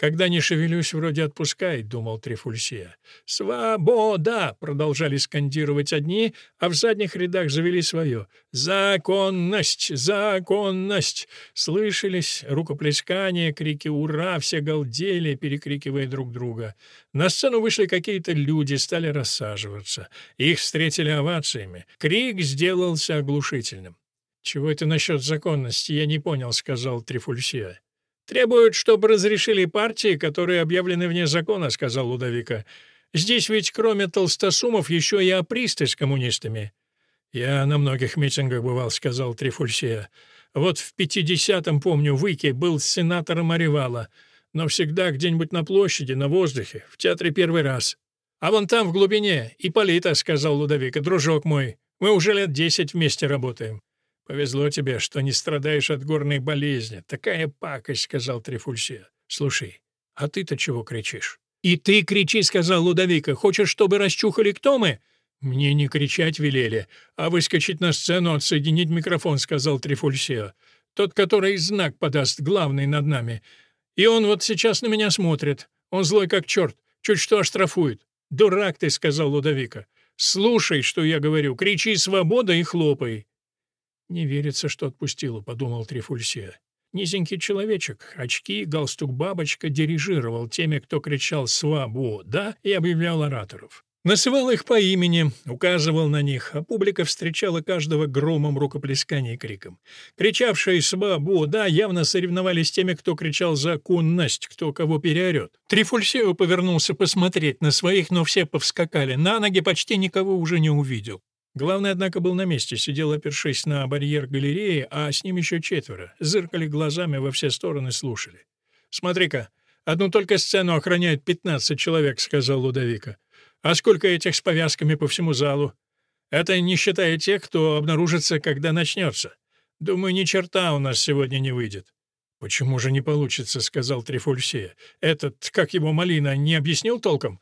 «Когда не шевелюсь, вроде отпускает», — думал Трифульсия. «Свобода!» — продолжали скандировать одни, а в задних рядах завели свое. «Законность! Законность!» Слышались рукоплескания, крики «Ура!» Все галдели, перекрикивая друг друга. На сцену вышли какие-то люди, стали рассаживаться. Их встретили овациями. Крик сделался оглушительным. «Чего это насчет законности, я не понял», — сказал Трифульсия. «Требуют, чтобы разрешили партии, которые объявлены вне закона», — сказал Лудовика. «Здесь ведь кроме толстосумов еще и апристы с коммунистами». «Я на многих митингах бывал», — сказал Трифульсия. «Вот в пятидесятом, помню, в Ике был сенатором Оревала, но всегда где-нибудь на площади, на воздухе, в театре первый раз». «А вон там, в глубине, Ипполита», — сказал Лудовика, — «дружок мой. Мы уже лет десять вместе работаем». «Повезло тебе, что не страдаешь от горной болезни. Такая пакость», — сказал Трифульсия. «Слушай, а ты-то чего кричишь?» «И ты кричи», — сказал Лудовика. «Хочешь, чтобы расчухали кто мы?» «Мне не кричать велели, а выскочить на сцену, отсоединить микрофон», — сказал Трифульсия. «Тот, который знак подаст, главный над нами. И он вот сейчас на меня смотрит. Он злой как черт, чуть что оштрафует». «Дурак ты», — сказал Лудовика. «Слушай, что я говорю, кричи «свобода» и хлопай». «Не верится, что отпустила», — подумал Трифульсия. Низенький человечек, очки, галстук-бабочка дирижировал теми, кто кричал «Свобода!» и объявлял ораторов. Насывал их по имени, указывал на них, а публика встречала каждого громом рукоплескания и криком. Кричавшие «Свобода!» явно соревновались с теми, кто кричал «Законность!», кто кого переорет. Трифульсио повернулся посмотреть на своих, но все повскакали. На ноги почти никого уже не увидел. Главный, однако, был на месте, сидел, опершись на барьер галереи, а с ним еще четверо, зыркали глазами во все стороны, слушали. Смотри-ка, одну только сцену охраняет 15 человек», — сказал Лудовика. «А сколько этих с повязками по всему залу? Это не считая тех, кто обнаружится, когда начнется. Думаю, ни черта у нас сегодня не выйдет». «Почему же не получится?» — сказал Трифульсия. «Этот, как его малина, не объяснил толком?»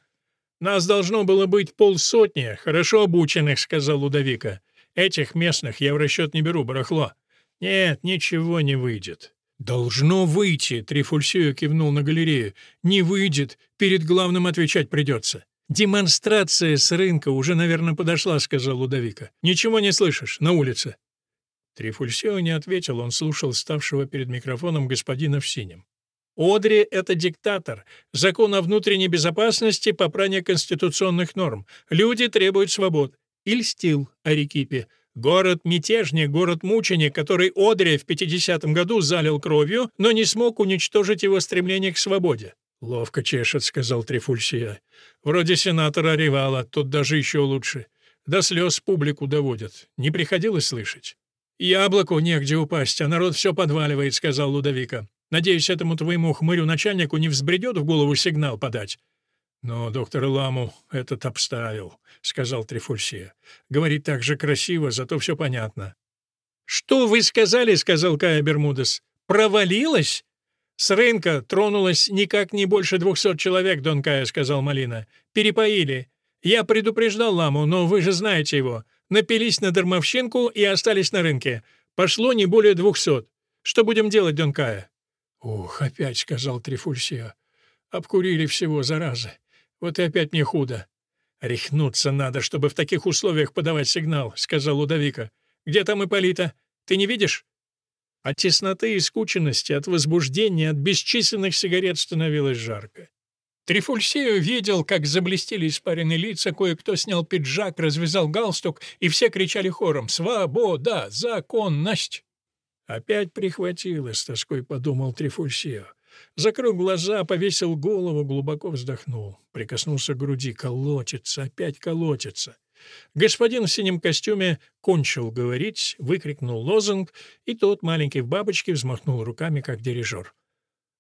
«Нас должно было быть полсотни, хорошо обученных», — сказал Лудовика. «Этих местных я в расчет не беру, барахло. Нет, ничего не выйдет». «Должно выйти», — Трифульсио кивнул на галерею. «Не выйдет. Перед главным отвечать придется». «Демонстрация с рынка уже, наверное, подошла», — сказал Лудовика. «Ничего не слышишь? На улице». Трифульсио не ответил, он слушал ставшего перед микрофоном господина в синем. Одри — это диктатор. Закон о внутренней безопасности — попрание конституционных норм. Люди требуют свобод. Ильстил Арикипе. Город-мятежник, город-мученик, который Одри в 50-м году залил кровью, но не смог уничтожить его стремление к свободе. «Ловко чешет», — сказал Трифульсия. «Вроде сенатора Ревала, тут даже еще лучше. До слез публику доводят. Не приходилось слышать?» «Яблоку негде упасть, а народ все подваливает», — сказал Лудовика. «Надеюсь, этому твоему хмырю-начальнику не взбредет в голову сигнал подать». «Но доктор Ламу этот обставил», — сказал Трифульсия. «Говорит так же красиво, зато все понятно». «Что вы сказали?» — сказал Кая Бермудес. «Провалилась?» «С рынка тронулось никак не больше двухсот человек, Дон Кая», — сказал Малина. «Перепоили. Я предупреждал Ламу, но вы же знаете его напились на дармовщинку и остались на рынке. Пошло не более двухсот. Что будем делать, Дон Кая?» «Ух, опять», — сказал Трифульсио. «Обкурили всего, зараза. Вот и опять мне худо». «Рехнуться надо, чтобы в таких условиях подавать сигнал», — сказал Лудовика. «Где там Ипполита? Ты не видишь?» От тесноты и скученности, от возбуждения, от бесчисленных сигарет становилось жарко. Трифульсею видел, как заблестели испаренные лица, кое-кто снял пиджак, развязал галстук, и все кричали хором «Свобода! Законность!» Опять прихватило, с тоской подумал Трифульсео. Закрыл глаза, повесил голову, глубоко вздохнул. Прикоснулся к груди. Колотится, опять колотится. Господин в синем костюме кончил говорить, выкрикнул лозунг, и тот, маленький в бабочке, взмахнул руками, как дирижер.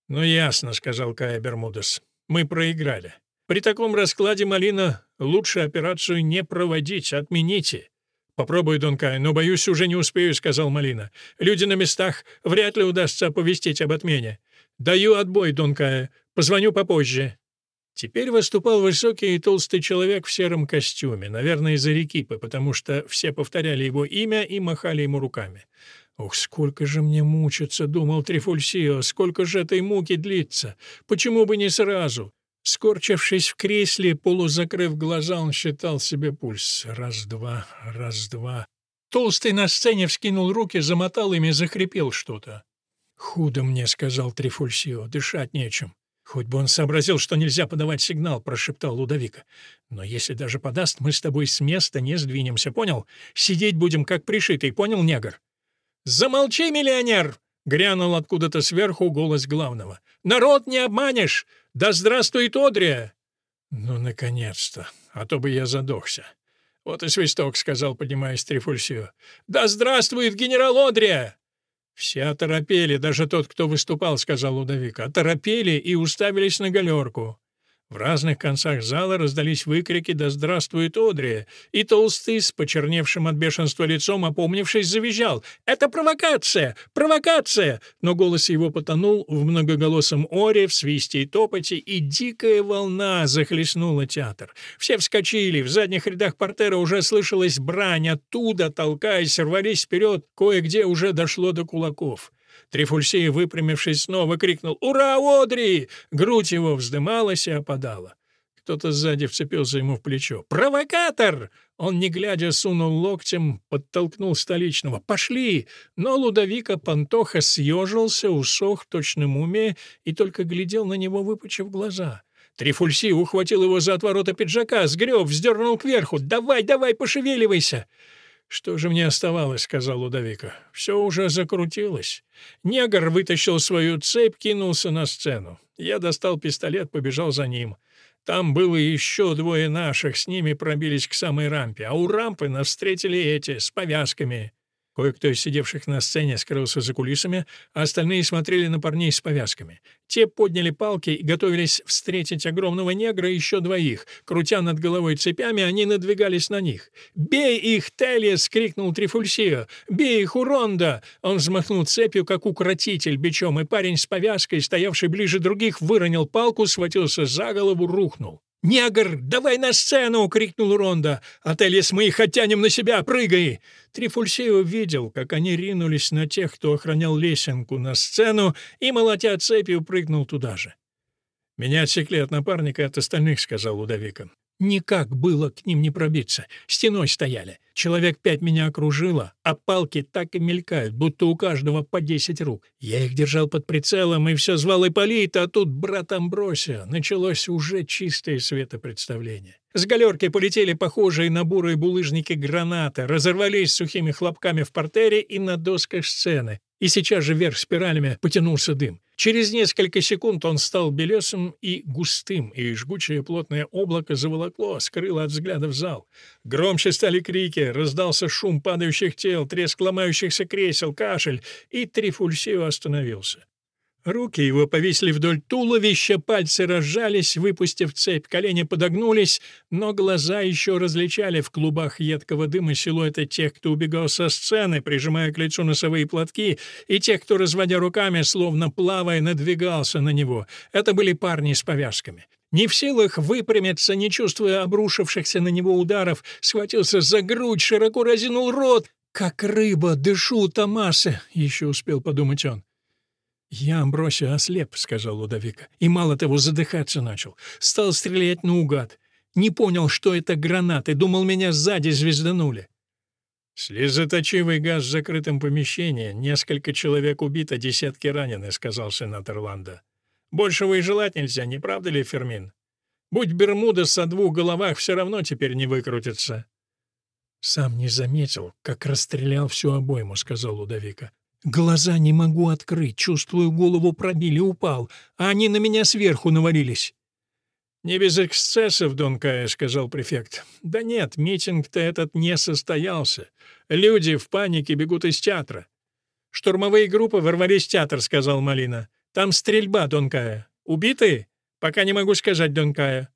«Ну, ясно», — сказал Кая Бермудес. Мы проиграли. При таком раскладе, Малина, лучше операцию не проводить, отмените. «Попробую, Донкай, но, боюсь, уже не успею», — сказал Малина. «Люди на местах вряд ли удастся оповестить об отмене. Даю отбой, Донкая. Позвоню попозже». Теперь выступал высокий и толстый человек в сером костюме, наверное, из Арекипы, потому что все повторяли его имя и махали ему руками. «Ох, сколько же мне мучиться!» — думал Трифульсио. «Сколько же этой муки длится? Почему бы не сразу?» Скорчившись в кресле, полузакрыв глаза, он считал себе пульс. Раз-два, раз-два. Толстый на сцене вскинул руки, замотал ими, захрипел что-то. «Худо мне», — сказал Трифульсио, — «дышать нечем». «Хоть бы он сообразил, что нельзя подавать сигнал», — прошептал Лудовика. «Но если даже подаст, мы с тобой с места не сдвинемся, понял? Сидеть будем как пришитый, понял, негр?» «Замолчи, миллионер!» — грянул откуда-то сверху голос главного. «Народ не обманешь! Да здравствует Одрия!» «Ну, наконец-то! А то бы я задохся!» «Вот и свисток», — сказал, поднимаясь Трифульсио. «Да здравствует генерал Одрия!» «Все оторопели, даже тот, кто выступал», — сказал Лудовик. «Оторопели и уставились на галерку. В разных концах зала раздались выкрики «Да здравствует Одри!» И толстый, с почерневшим от бешенства лицом, опомнившись, завизжал «Это провокация! Провокация!» Но голос его потонул в многоголосом оре, в свисте и топоте, и дикая волна захлестнула театр. Все вскочили, в задних рядах портера уже слышалась брань, оттуда, толкаясь, рвались вперед, кое-где уже дошло до кулаков. Трифульсий, выпрямившись, снова крикнул «Ура, Одри!» Грудь его вздымалась и опадала. Кто-то сзади вцепился ему в плечо. «Провокатор!» Он, не глядя, сунул локтем, подтолкнул столичного. «Пошли!» Но Лудовика Пантоха съежился, усох в точном уме и только глядел на него, выпучив глаза. Трифульси ухватил его за отворота пиджака, сгреб, вздернул кверху. «Давай, давай, пошевеливайся!» «Что же мне оставалось?» — сказал Лудовика. «Все уже закрутилось». Негр вытащил свою цепь, кинулся на сцену. Я достал пистолет, побежал за ним. Там было еще двое наших, с ними пробились к самой рампе, а у рампы нас встретили эти, с повязками. Кое-кто из сидевших на сцене скрылся за кулисами, а остальные смотрели на парней с повязками. Те подняли палки и готовились встретить огромного негра и еще двоих. Крутя над головой цепями, они надвигались на них. «Бей их, Телес!» — крикнул Трифульсио. «Бей их, Уронда!» Он взмахнул цепью, как укротитель бичом, и парень с повязкой, стоявший ближе других, выронил палку, схватился за голову, рухнул. «Негр, давай на сцену!» — крикнул Ронда. «Ателис, мы их оттянем на себя! Прыгай!» Трифульсио видел, как они ринулись на тех, кто охранял лесенку на сцену, и, молотя цепью, прыгнул туда же. «Меня отсекли от напарника от остальных», — сказал Лудовика. Никак было к ним не пробиться. Стеной стояли. Человек пять меня окружило, а палки так и мелькают, будто у каждого по десять рук. Я их держал под прицелом и все звал Ипполита, а тут брат Амбросия. Началось уже чистое светопредставление. С галерки полетели похожие на бурые булыжники гранаты, разорвались сухими хлопками в портере и на досках сцены. И сейчас же вверх спиралями потянулся дым. Через несколько секунд он стал белесым и густым, и жгучее плотное облако заволокло, скрыло от взгляда в зал. Громче стали крики, раздался шум падающих тел, треск ломающихся кресел, кашель, и Трифульсио остановился. Руки его повисли вдоль туловища, пальцы разжались, выпустив цепь, колени подогнулись, но глаза еще различали в клубах едкого дыма силуэты тех, кто убегал со сцены, прижимая к лицу носовые платки, и тех, кто, разводя руками, словно плавая, надвигался на него. Это были парни с повязками. Не в силах выпрямиться, не чувствуя обрушившихся на него ударов, схватился за грудь, широко разинул рот. «Как рыба, дышу, Томаса!» — еще успел подумать он. «Я, Амбросия, ослеп», — сказал Лудовика, и мало того задыхаться начал. Стал стрелять наугад. Не понял, что это гранаты, думал, меня сзади звезданули. «Слезоточивый газ в закрытом помещении. Несколько человек убито, десятки ранены», — сказал сенатор Ланда. «Большего и желать нельзя, не правда ли, Фермин? Будь Бермуда со двух головах, все равно теперь не выкрутится». «Сам не заметил, как расстрелял всю обойму», — сказал Лудовика. Глаза не могу открыть, чувствую, голову пробили, упал, а они на меня сверху навалились. «Не без эксцессов, Дон Кая», — сказал префект. «Да нет, митинг-то этот не состоялся. Люди в панике бегут из театра». «Штурмовые группы ворвались в театр», — сказал Малина. «Там стрельба, Дон Кая. Убитые? Пока не могу сказать, Дон Кая».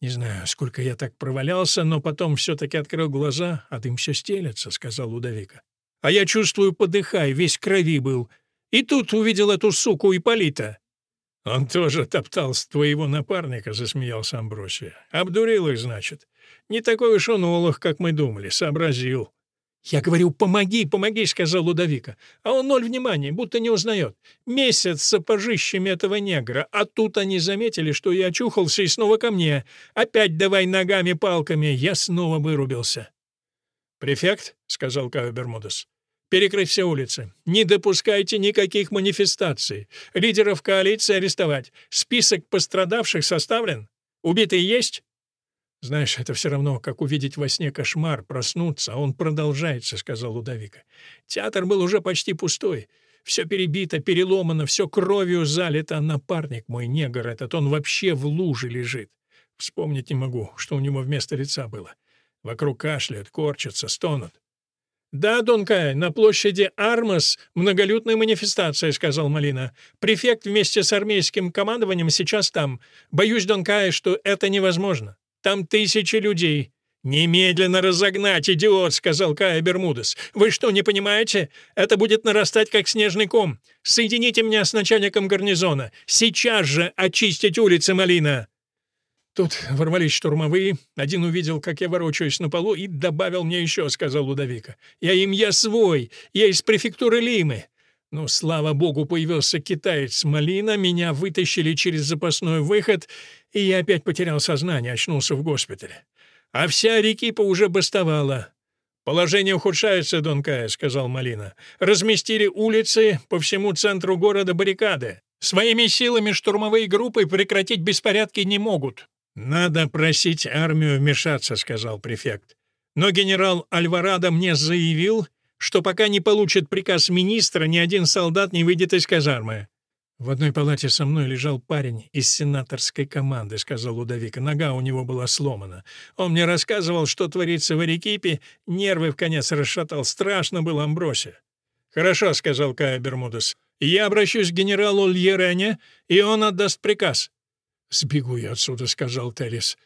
«Не знаю, сколько я так провалялся, но потом все-таки открыл глаза, а дым все стелется», — сказал Лудовика а я чувствую, подыхай, весь крови был. И тут увидел эту суку Ипполита». «Он тоже топтался твоего напарника», — засмеялся Амбросия. «Обдурил их, значит. Не такой уж он олух, как мы думали, сообразил». «Я говорю, помоги, помоги», — сказал Лудовика. А он ноль внимания, будто не узнает. Месяц с сапожищами этого негра, а тут они заметили, что я очухался и снова ко мне. Опять давай ногами-палками, я снова вырубился. «Префект», — сказал Као Бермудес, Перекрыть все улицы. Не допускайте никаких манифестаций. Лидеров коалиции арестовать. Список пострадавших составлен? Убитые есть? «Знаешь, это все равно, как увидеть во сне кошмар, проснуться, а он продолжается», — сказал Удовика. «Театр был уже почти пустой. Все перебито, переломано, все кровью залито, напарник мой, негр этот, он вообще в луже лежит. Вспомнить не могу, что у него вместо лица было. Вокруг кашляют, корчатся, стонут. «Да, Дон Кай, на площади Армас многолюдная манифестация», — сказал Малина. «Префект вместе с армейским командованием сейчас там. Боюсь, Дон Кай, что это невозможно. Там тысячи людей». «Немедленно разогнать, идиот!» — сказал Кая Бермудес. «Вы что, не понимаете? Это будет нарастать, как снежный ком. Соедините меня с начальником гарнизона. Сейчас же очистить улицы Малина!» Тут ворвались штурмовые. Один увидел, как я ворочаюсь на полу, и добавил мне еще, — сказал Лудовика. «Я им я свой, я из префектуры Лимы». Ну, слава богу, появился китаец Малина, меня вытащили через запасной выход, и я опять потерял сознание, очнулся в госпитале. А вся Рекипа уже бастовала. «Положение ухудшается, Дон Кая», — сказал Малина. «Разместили улицы по всему центру города баррикады. Своими силами штурмовые группы прекратить беспорядки не могут. «Надо просить армию вмешаться», — сказал префект. «Но генерал Альварадо мне заявил, что пока не получит приказ министра, ни один солдат не выйдет из казармы». «В одной палате со мной лежал парень из сенаторской команды», — сказал Лудовик. Нога у него была сломана. Он мне рассказывал, что творится в Арекипе, нервы в конец расшатал. Страшно было Амбросе. «Хорошо», — сказал Кая Бермудес. «Я обращусь к генералу Льерене, и он отдаст приказ». «Сбегу я отсюда», — сказал Террис.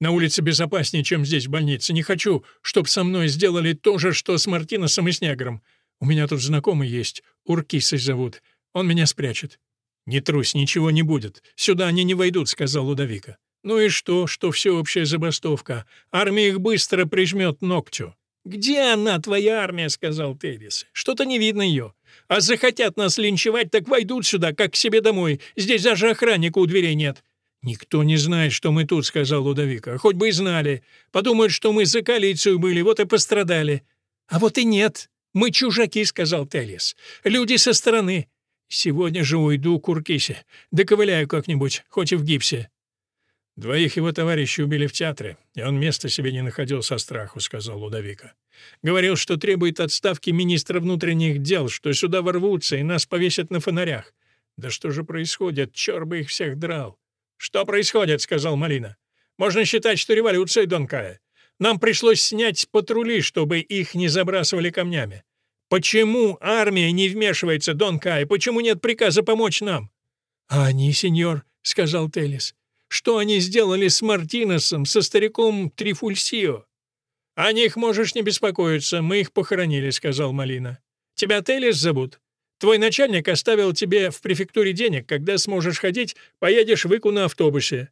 «На улице безопаснее, чем здесь, в больнице. Не хочу, чтобы со мной сделали то же, что с Мартиносом и Снегром. У меня тут знакомый есть, Уркисой зовут. Он меня спрячет». «Не трусь, ничего не будет. Сюда они не войдут», — сказал Лудовика. «Ну и что, что всеобщая забастовка? Армия их быстро прижмет ногтю». «Где она, твоя армия?» — сказал Террис. «Что-то не видно ее. А захотят нас линчевать, так войдут сюда, как к себе домой. Здесь даже охранника у дверей нет». «Никто не знает, что мы тут», — сказал Лудовика. «Хоть бы и знали. Подумают, что мы за коалицию были, вот и пострадали». «А вот и нет. Мы чужаки», — сказал Телес. «Люди со стороны. Сегодня же уйду к Уркисе. Доковыляю как-нибудь, хоть и в гипсе». «Двоих его товарищей убили в театре, и он места себе не находил со страху», — сказал Лудовика. «Говорил, что требует отставки министра внутренних дел, что сюда ворвутся и нас повесят на фонарях. Да что же происходит? Чёр бы их всех драл!» «Что происходит?» — сказал Малина. «Можно считать, что революция, Дон Кая. Нам пришлось снять патрули, чтобы их не забрасывали камнями. Почему армия не вмешивается, Дон Кай? Почему нет приказа помочь нам?» «А они, сеньор», — сказал Телес. «Что они сделали с Мартинесом, со стариком Трифульсио?» «О них можешь не беспокоиться, мы их похоронили», — сказал Малина. «Тебя Телес зовут? Твой начальник оставил тебе в префектуре денег. Когда сможешь ходить, поедешь в Ику на автобусе.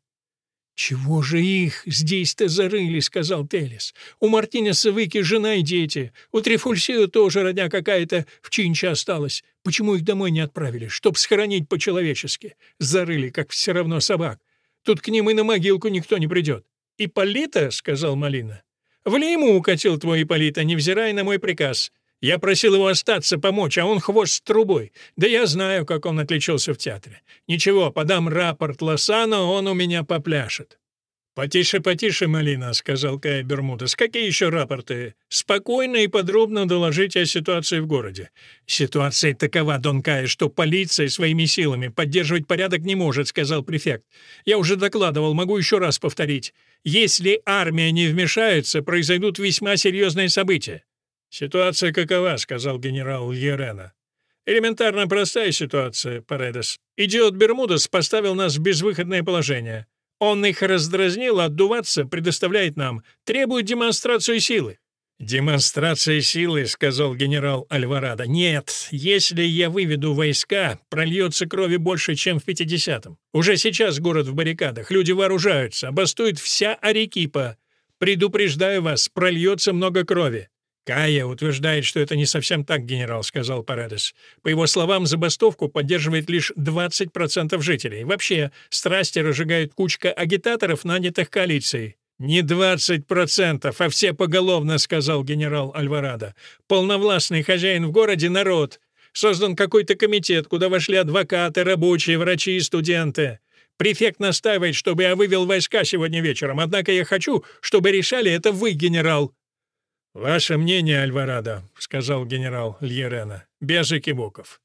«Чего же их здесь-то зарыли?» — сказал Телес. «У Мартинеса Выки жена и дети. У Трифульсио тоже родня какая-то в Чинче осталась. Почему их домой не отправили? Чтоб схоронить по-человечески. Зарыли, как все равно собак. Тут к ним и на могилку никто не придет». «Ипполита?» — сказал Малина. «В Лиму укатил твой Ипполита, невзирая на мой приказ. Я просил его остаться, помочь, а он хвост с трубой. Да я знаю, как он отличился в театре. Ничего, подам рапорт Лосано, он у меня попляшет». «Потише, потише, Малина», — сказал Кая Бермудес. «Какие еще рапорты? Спокойно и подробно доложите о ситуации в городе». «Ситуация такова, Дон Кая, что полиция своими силами поддерживать порядок не может», — сказал префект. «Я уже докладывал, могу еще раз повторить. Если армия не вмешается, произойдут весьма серьезные события. «Ситуация какова?» — сказал генерал Льерена. «Элементарно простая ситуация, Паредес. Идиот Бермудес поставил нас в безвыходное положение. Он их раздразнил, отдуваться предоставляет нам, требует демонстрацию силы». «Демонстрация силы», — сказал генерал Альварадо. «Нет, если я выведу войска, прольется крови больше, чем в 50-м. Уже сейчас город в баррикадах, люди вооружаются, бастует вся Арекипа. Предупреждаю вас, прольется много крови. «Кая утверждает, что это не совсем так, генерал», — сказал Парадес. «По его словам, забастовку поддерживает лишь 20% жителей. Вообще, страсти разжигают кучка агитаторов, нанятых коалицией». «Не 20%, а все поголовно», — сказал генерал Альварадо. «Полновластный хозяин в городе — народ. Создан какой-то комитет, куда вошли адвокаты, рабочие, врачи и студенты. Префект настаивает, чтобы я вывел войска сегодня вечером, однако я хочу, чтобы решали это вы, генерал». «Ваше мнение, Альварадо», — сказал генерал Льерена, — «без экивоков».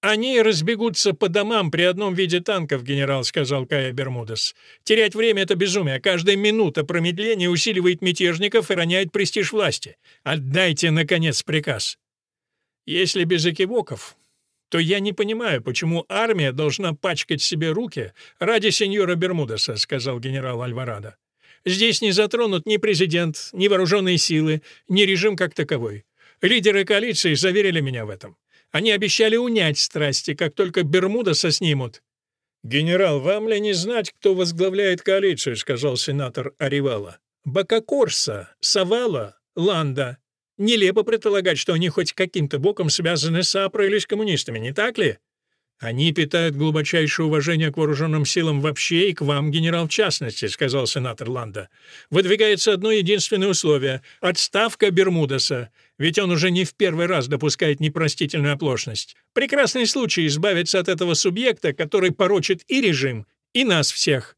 «Они разбегутся по домам при одном виде танков, генерал», — сказал Кая Бермудес. «Терять время — это безумие. Каждая минута промедления усиливает мятежников и роняет престиж власти. Отдайте, наконец, приказ». «Если без экивоков, то я не понимаю, почему армия должна пачкать себе руки ради сеньора Бермудеса», — сказал генерал Альварадо. Здесь не затронут ни президент, ни вооруженные силы, ни режим как таковой. Лидеры коалиции заверили меня в этом. Они обещали унять страсти, как только Бермудаса снимут. «Генерал, вам ли не знать, кто возглавляет коалицию?» — сказал сенатор Аривала. «Бакакорса, Савала, Ланда. Нелепо предполагать, что они хоть каким-то боком связаны с АПРО или с коммунистами, не так ли?» «Они питают глубочайшее уважение к вооруженным силам вообще и к вам, генерал, в частности», — сказал сенатор Ланда. «Выдвигается одно единственное условие — отставка Бермудаса, ведь он уже не в первый раз допускает непростительную оплошность. Прекрасный случай избавиться от этого субъекта, который порочит и режим, и нас всех».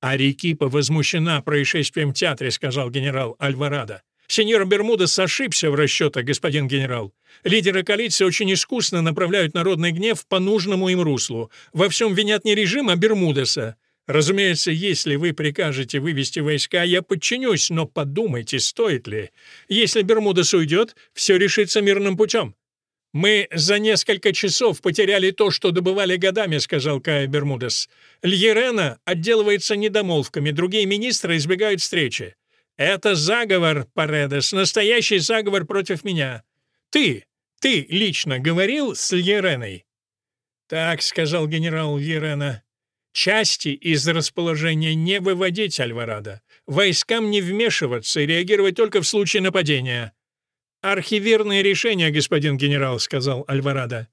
«А Рекипа возмущена происшествием в театре», — сказал генерал Альварадо. Сеньор Бермудес ошибся в расчетах, господин генерал. Лидеры коалиции очень искусно направляют народный гнев по нужному им руслу. Во всем винят не режим, а Бермудеса. Разумеется, если вы прикажете вывести войска, я подчинюсь, но подумайте, стоит ли. Если Бермудес уйдет, все решится мирным путем. «Мы за несколько часов потеряли то, что добывали годами», — сказал Кая Бермудес. «Льерена отделывается недомолвками, другие министры избегают встречи. Это заговор, Паредес, настоящий заговор против меня. Ты, ты лично говорил с Льереной?» «Так», — сказал генерал Льерена. Части из расположения не выводить Альварадо. Войскам не вмешиваться и реагировать только в случае нападения. «Архиверное решение, господин генерал», — сказал Альварадо.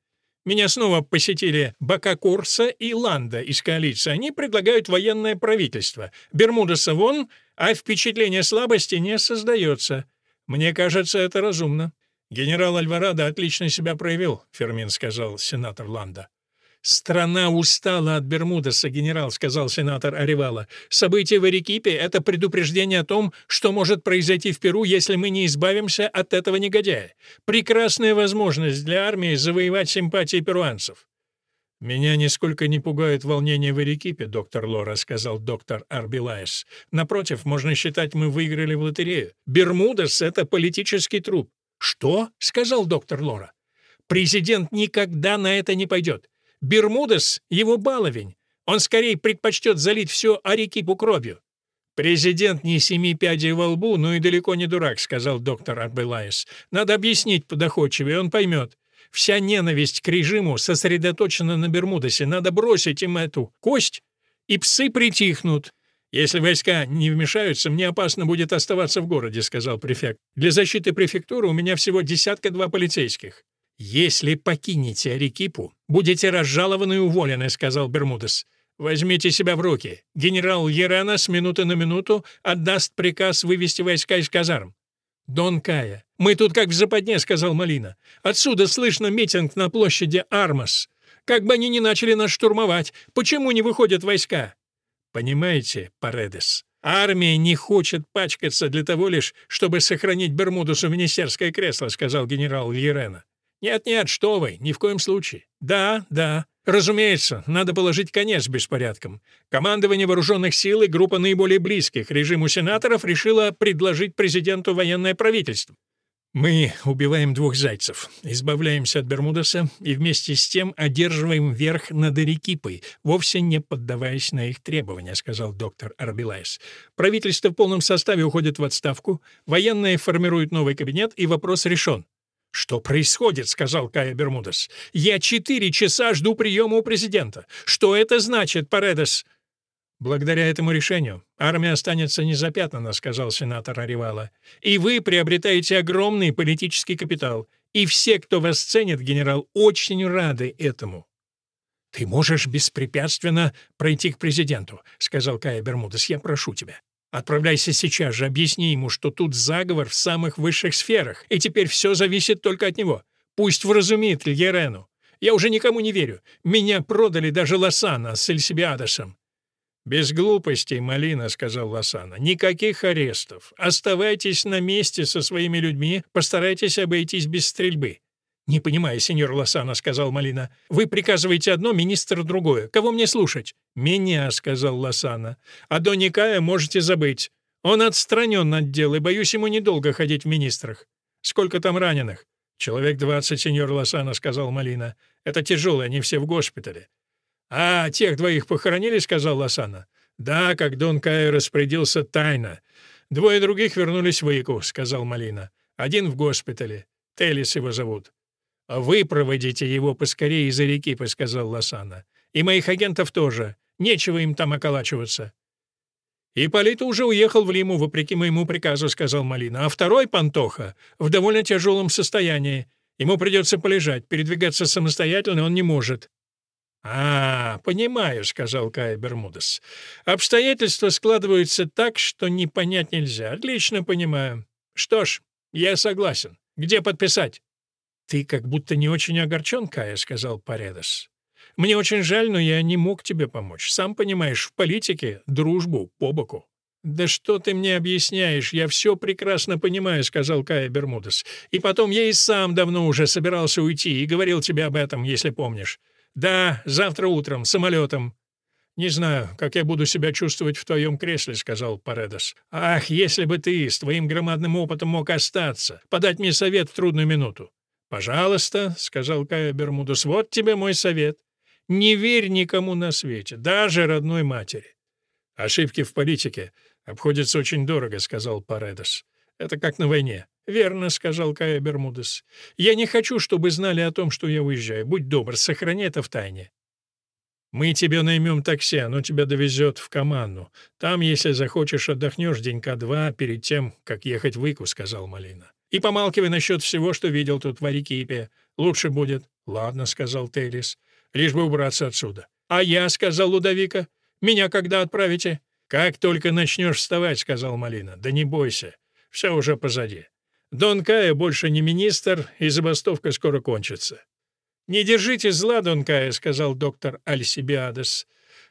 «Меня снова посетили Бакакурса и Ланда из коалиции. Они предлагают военное правительство. Бермудаса вон, а впечатление слабости не создается. Мне кажется, это разумно». «Генерал Альварадо отлично себя проявил», — Фермин сказал сенатор Ланда. «Страна устала от Бермудеса, генерал», — сказал сенатор Оревала. «События в Арекипе — это предупреждение о том, что может произойти в Перу, если мы не избавимся от этого негодяя. Прекрасная возможность для армии завоевать симпатии перуанцев». «Меня нисколько не пугает волнение в Арекипе, доктор Лора», — сказал доктор Арбилаес. «Напротив, можно считать, мы выиграли в лотерею. Бермудес — это политический труп». «Что?» — сказал доктор Лора. «Президент никогда на это не пойдет. Бермудес — его баловень. Он скорее предпочтет залить все Арекипу кровью. «Президент не семи пядей во лбу, но и далеко не дурак», — сказал доктор Арбелаес. «Надо объяснить подоходчивее, он поймет. Вся ненависть к режиму сосредоточена на Бермудесе. Надо бросить им эту кость, и псы притихнут». «Если войска не вмешаются, мне опасно будет оставаться в городе», — сказал префект. «Для защиты префектуры у меня всего десятка-два полицейских». «Если покинете Арекипу, будете разжалованы и уволены», — сказал Бермудес. «Возьмите себя в руки. Генерал Ерена с минуты на минуту отдаст приказ вывести войска из казарм». «Дон Кая, мы тут как в западне», — сказал Малина. «Отсюда слышно митинг на площади Армас. Как бы они ни начали нас штурмовать, почему не выходят войска?» «Понимаете, Паредес, армия не хочет пачкаться для того лишь, чтобы сохранить Бермудусу министерское кресло», — сказал генерал Ерена. «Нет-нет, что вы, ни в коем случае. Да, да. Разумеется, надо положить конец беспорядкам. Командование вооруженных сил и группа наиболее близких режиму сенаторов решила предложить президенту военное правительство. Мы убиваем двух зайцев, избавляемся от Бермудаса и вместе с тем одерживаем верх над Эрекипой, вовсе не поддаваясь на их требования, сказал доктор Арбилайс. Правительство в полном составе уходит в отставку, военные формируют новый кабинет, и вопрос решен. «Что происходит?» — сказал Кая Бермудес. «Я четыре часа жду приема у президента. Что это значит, Паредес?» «Благодаря этому решению армия останется незапятнана», — сказал сенатор Аривала. «И вы приобретаете огромный политический капитал. И все, кто вас ценит, генерал, очень рады этому». «Ты можешь беспрепятственно пройти к президенту», — сказал Кая Бермудес. «Я прошу тебя». Отправляйся сейчас же, объясни ему, что тут заговор в самых высших сферах, и теперь все зависит только от него. Пусть вразумит Льерену. Я уже никому не верю. Меня продали даже Лосана с Эльсибиадосом». «Без глупостей, Малина», — сказал Лосана. «Никаких арестов. Оставайтесь на месте со своими людьми, постарайтесь обойтись без стрельбы. «Не понимаю, сеньор Лосано», — сказал Малина. «Вы приказываете одно, министр другое. Кого мне слушать?» «Меня», — сказал Лосано. «А до Никая можете забыть. Он отстранен от дел, и, боюсь, ему недолго ходить в министрах. Сколько там раненых?» «Человек двадцать, сеньор Лосано», — сказал Малина. «Это тяжело, они все в госпитале». «А, тех двоих похоронили», — сказал Лосано. «Да, как Дон Кай распорядился тайно. Двое других вернулись в Ику», — сказал Малина. «Один в госпитале. Телис его зовут. «Вы проводите его поскорее из-за реки», — сказал Лосана. «И моих агентов тоже. Нечего им там околачиваться». «Ипполит уже уехал в Лиму, вопреки моему приказу», — сказал Малина. «А второй, Пантоха, в довольно тяжелом состоянии. Ему придется полежать, передвигаться самостоятельно он не может». «А, понимаю», — сказал Кай Бермудес. «Обстоятельства складываются так, что не понять нельзя. Отлично понимаю. Что ж, я согласен. Где подписать?» «Ты как будто не очень огорчен, Кая», — сказал Паредос. «Мне очень жаль, но я не мог тебе помочь. Сам понимаешь, в политике дружбу по боку». «Да что ты мне объясняешь? Я все прекрасно понимаю», — сказал Кая Бермудес. «И потом я и сам давно уже собирался уйти и говорил тебе об этом, если помнишь. Да, завтра утром, самолетом». «Не знаю, как я буду себя чувствовать в твоем кресле», — сказал Паредос. «Ах, если бы ты с твоим громадным опытом мог остаться, подать мне совет в трудную минуту». «Пожалуйста», — сказал Кая Бермудес, — «вот тебе мой совет. Не верь никому на свете, даже родной матери». «Ошибки в политике обходятся очень дорого», — сказал Паредос. «Это как на войне». «Верно», — сказал Кая Бермудес. «Я не хочу, чтобы знали о том, что я уезжаю. Будь добр, сохрани это в тайне». «Мы тебе наймем такси, оно тебя довезет в команду. Там, если захочешь, отдохнешь денька два перед тем, как ехать в Ику», — сказал Малина. «И помалкивай насчет всего, что видел тут в Арикипе. Лучше будет». «Ладно», — сказал Тейлис. «Лишь бы убраться отсюда». «А я», — сказал Лудовика. «Меня когда отправите?» «Как только начнешь вставать», — сказал Малина. «Да не бойся. Все уже позади. Дон Кая больше не министр, и забастовка скоро кончится. «Не держите зла, Дон Кая», — сказал доктор Альсибиадес.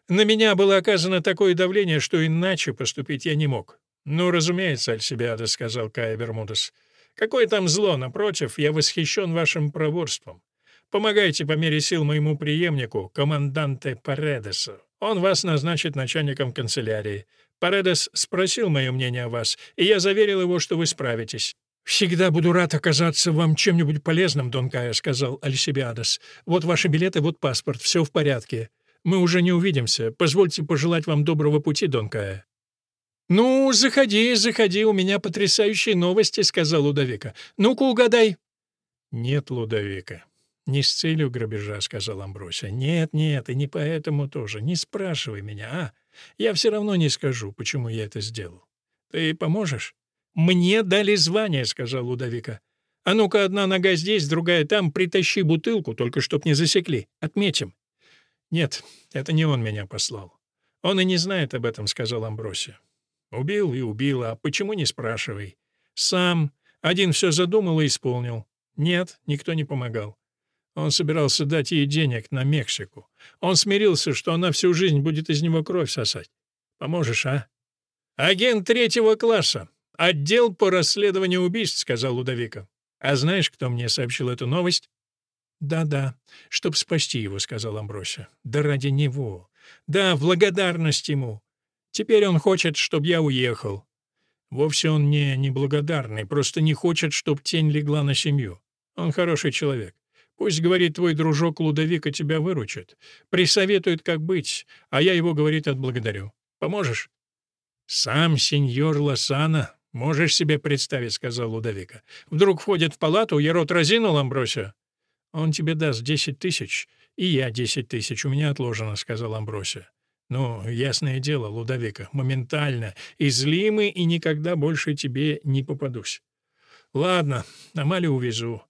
«На меня было оказано такое давление, что иначе поступить я не мог». «Ну, разумеется, Альсибиадес», — сказал Кая Бермудес. «Какое там зло, напротив, я восхищен вашим проворством. Помогайте по мере сил моему преемнику, команданте Паредесу. Он вас назначит начальником канцелярии. Паредес спросил мое мнение о вас, и я заверил его, что вы справитесь. «Всегда буду рад оказаться вам чем-нибудь полезным, Дон Кая», — сказал Альсибиадес. «Вот ваши билеты, вот паспорт, все в порядке. Мы уже не увидимся. Позвольте пожелать вам доброго пути, Дон Кая». «Ну, заходи, заходи, у меня потрясающие новости», — сказал Лудовика. «Ну-ка, угадай». «Нет, Лудовика, не с целью грабежа», — сказал Амбросия. «Нет, нет, и не поэтому тоже. Не спрашивай меня, а? Я все равно не скажу, почему я это сделал. Ты поможешь?» «Мне дали звание», — сказал Лудовика. «А ну-ка, одна нога здесь, другая там, притащи бутылку, только чтоб не засекли. Отметим». «Нет, это не он меня послал. Он и не знает об этом», — сказал Амбросия. «Убил и убил, а почему не спрашивай?» «Сам. Один все задумал и исполнил. Нет, никто не помогал. Он собирался дать ей денег на Мексику. Он смирился, что она всю жизнь будет из него кровь сосать. Поможешь, а?» «Агент третьего класса. «Отдел по расследованию убийств», — сказал Лудовика. «А знаешь, кто мне сообщил эту новость?» «Да-да, чтоб спасти его», — сказал Амбросия. «Да ради него. Да, в благодарность ему. Теперь он хочет, чтобы я уехал». Вовсе он не неблагодарный, просто не хочет, чтоб тень легла на семью. Он хороший человек. Пусть, говорит, твой дружок Лудовика тебя выручит. Присоветует, как быть, а я его, говорит, отблагодарю. Поможешь? Сам сеньор Лосана «Можешь себе представить», — сказал Лудовика. «Вдруг входит в палату, я рот разинул, Амбросио?» «Он тебе даст десять тысяч, и я десять тысяч, у меня отложено», — сказал Амбросио. «Ну, ясное дело, Лудовика, моментально, излимы и никогда больше тебе не попадусь». «Ладно, Амалию увезу».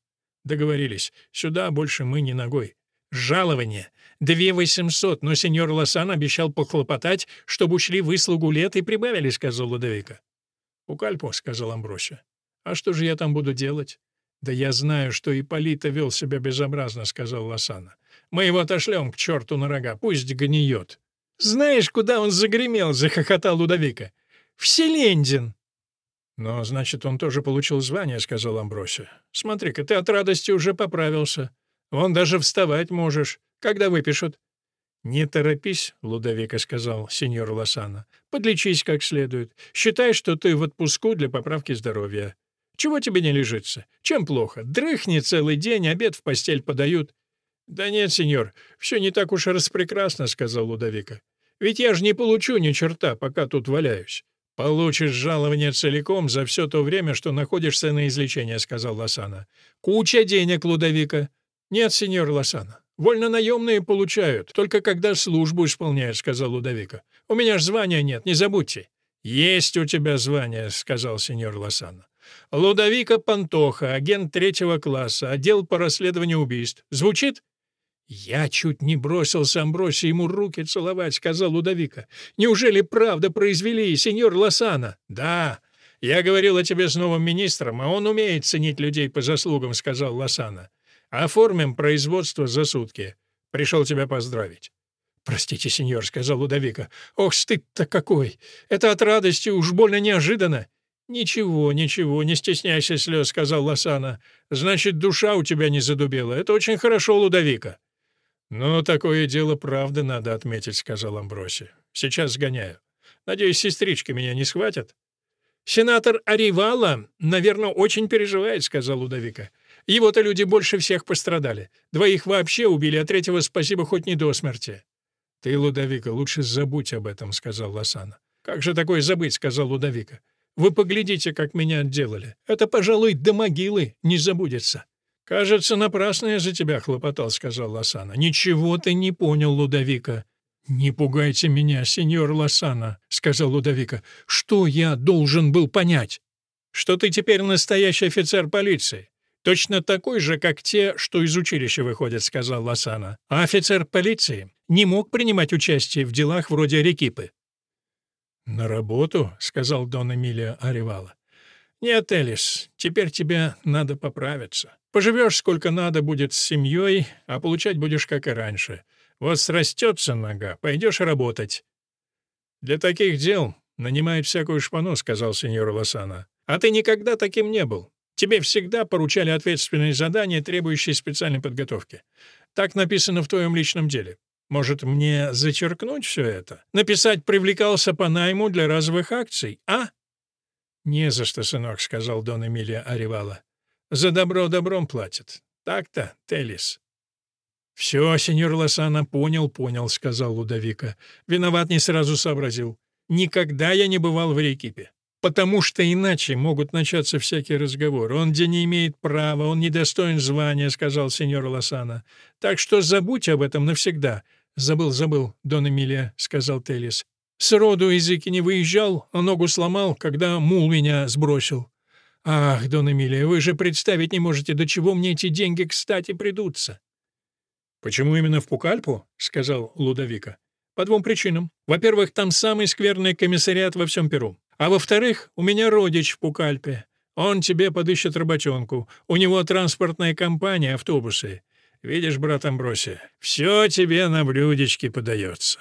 «Договорились. Сюда больше мы не ногой. Жалование. Две восемьсот, но сеньор Лосан обещал похлопотать, чтобы учли выслугу лет и прибавили», — сказал Лудовика. «У Кальпо», — сказал Амбросия. «А что же я там буду делать?» «Да я знаю, что Ипполита вел себя безобразно», — сказал Лосана. «Мы его отошлем к черту на рога, пусть гниет». «Знаешь, куда он загремел?» — захохотал Лудовика. «В Селендин!» «Но, значит, он тоже получил звание», — сказал Амбросия. «Смотри-ка, ты от радости уже поправился. Вон даже вставать можешь. Когда выпишут?» «Не торопись», — Лудовика сказал сеньор Лосана. «Подлечись как следует. Считай, что ты в отпуску для поправки здоровья. Чего тебе не лежится? Чем плохо? Дрыхни целый день, обед в постель подают». «Да нет, сеньор, все не так уж и распрекрасно», — сказал Лудовика. «Ведь я же не получу ни черта, пока тут валяюсь». «Получишь жалование целиком за все то время, что находишься на излечении», — сказал Лосана. «Куча денег, Лудовика». «Нет, сеньор Лосана, «Вольно-наемные получают, только когда службу исполняют», — сказал Лудовика. «У меня ж звания нет, не забудьте». «Есть у тебя звание», — сказал сеньор Лосана. «Лудовика Пантоха, агент третьего класса, отдел по расследованию убийств. Звучит?» «Я чуть не бросился Амброси ему руки целовать», — сказал Лудовика. «Неужели правда произвели, сеньор Лосана?» «Да. Я говорил о тебе с новым министром, а он умеет ценить людей по заслугам», — сказал Лосана. Оформим производство за сутки. Пришел тебя поздравить». «Простите, сеньор», — сказал Лудовика. «Ох, стыд-то какой! Это от радости уж больно неожиданно!» «Ничего, ничего, не стесняйся слез», — сказал Лосана. «Значит, душа у тебя не задубела. Это очень хорошо, Лудовика». «Ну, такое дело правда надо отметить», — сказал Амброси. «Сейчас сгоняю. Надеюсь, сестрички меня не схватят?» «Сенатор Аривала, наверное, очень переживает», — сказал Лудовика. «Его-то люди больше всех пострадали. Двоих вообще убили, а третьего, спасибо, хоть не до смерти». «Ты, Лудовика, лучше забудь об этом», — сказал Лосана. «Как же такое забыть?» — сказал Лудовика. Вы поглядите, как меня отделали. Это, пожалуй, до могилы не забудется». «Кажется, напрасно я за тебя хлопотал», — сказал Лосана. «Ничего ты не понял, Лудовика». «Не пугайте меня, сеньор Лосана», — сказал Лудовика. «Что я должен был понять?» «Что ты теперь настоящий офицер полиции. Точно такой же, как те, что из училища выходят», — сказал Лосана. «А офицер полиции не мог принимать участие в делах вроде Рекипы». «На работу?» — сказал Дон Эмилио Аревала. «Нет, Элис, теперь тебе надо поправиться. Поживешь сколько надо будет с семьей, а получать будешь как и раньше. Вот срастется нога, пойдешь работать». «Для таких дел нанимают всякую шпану», — сказал сеньор Лосана. «А ты никогда таким не был. Тебе всегда поручали ответственные задания, требующие специальной подготовки. Так написано в твоем личном деле. Может, мне зачеркнуть все это? Написать «привлекался по найму для разовых акций», а?» «Не за что, сынок», — сказал Дон Эмилия Аривала. «За добро добром платят. Так-то, Телис». «Все, сеньор Лосана, понял, понял», — сказал Лудовика. «Виноват, не сразу сообразил. Никогда я не бывал в Рекипе. Потому что иначе могут начаться всякие разговоры. Он где не имеет права, он недостоин звания», — сказал сеньор Лосана. «Так что забудь об этом навсегда. «Забыл, забыл, Дон Эмилия», — сказал Телис. «Сроду языки не выезжал, а ногу сломал, когда мул меня сбросил». «Ах, Дон Эмилия, вы же представить не можете, до чего мне эти деньги, кстати, придутся». «Почему именно в Пукальпу?» — сказал Лудовика. «По двум причинам. Во-первых, там самый скверный комиссариат во всем Перу. А во-вторых, у меня родич в Пукальпе. Он тебе подыщет работенку. У него транспортная компания, автобусы. Видишь, брат Амбросия, все тебе на блюдечке подается.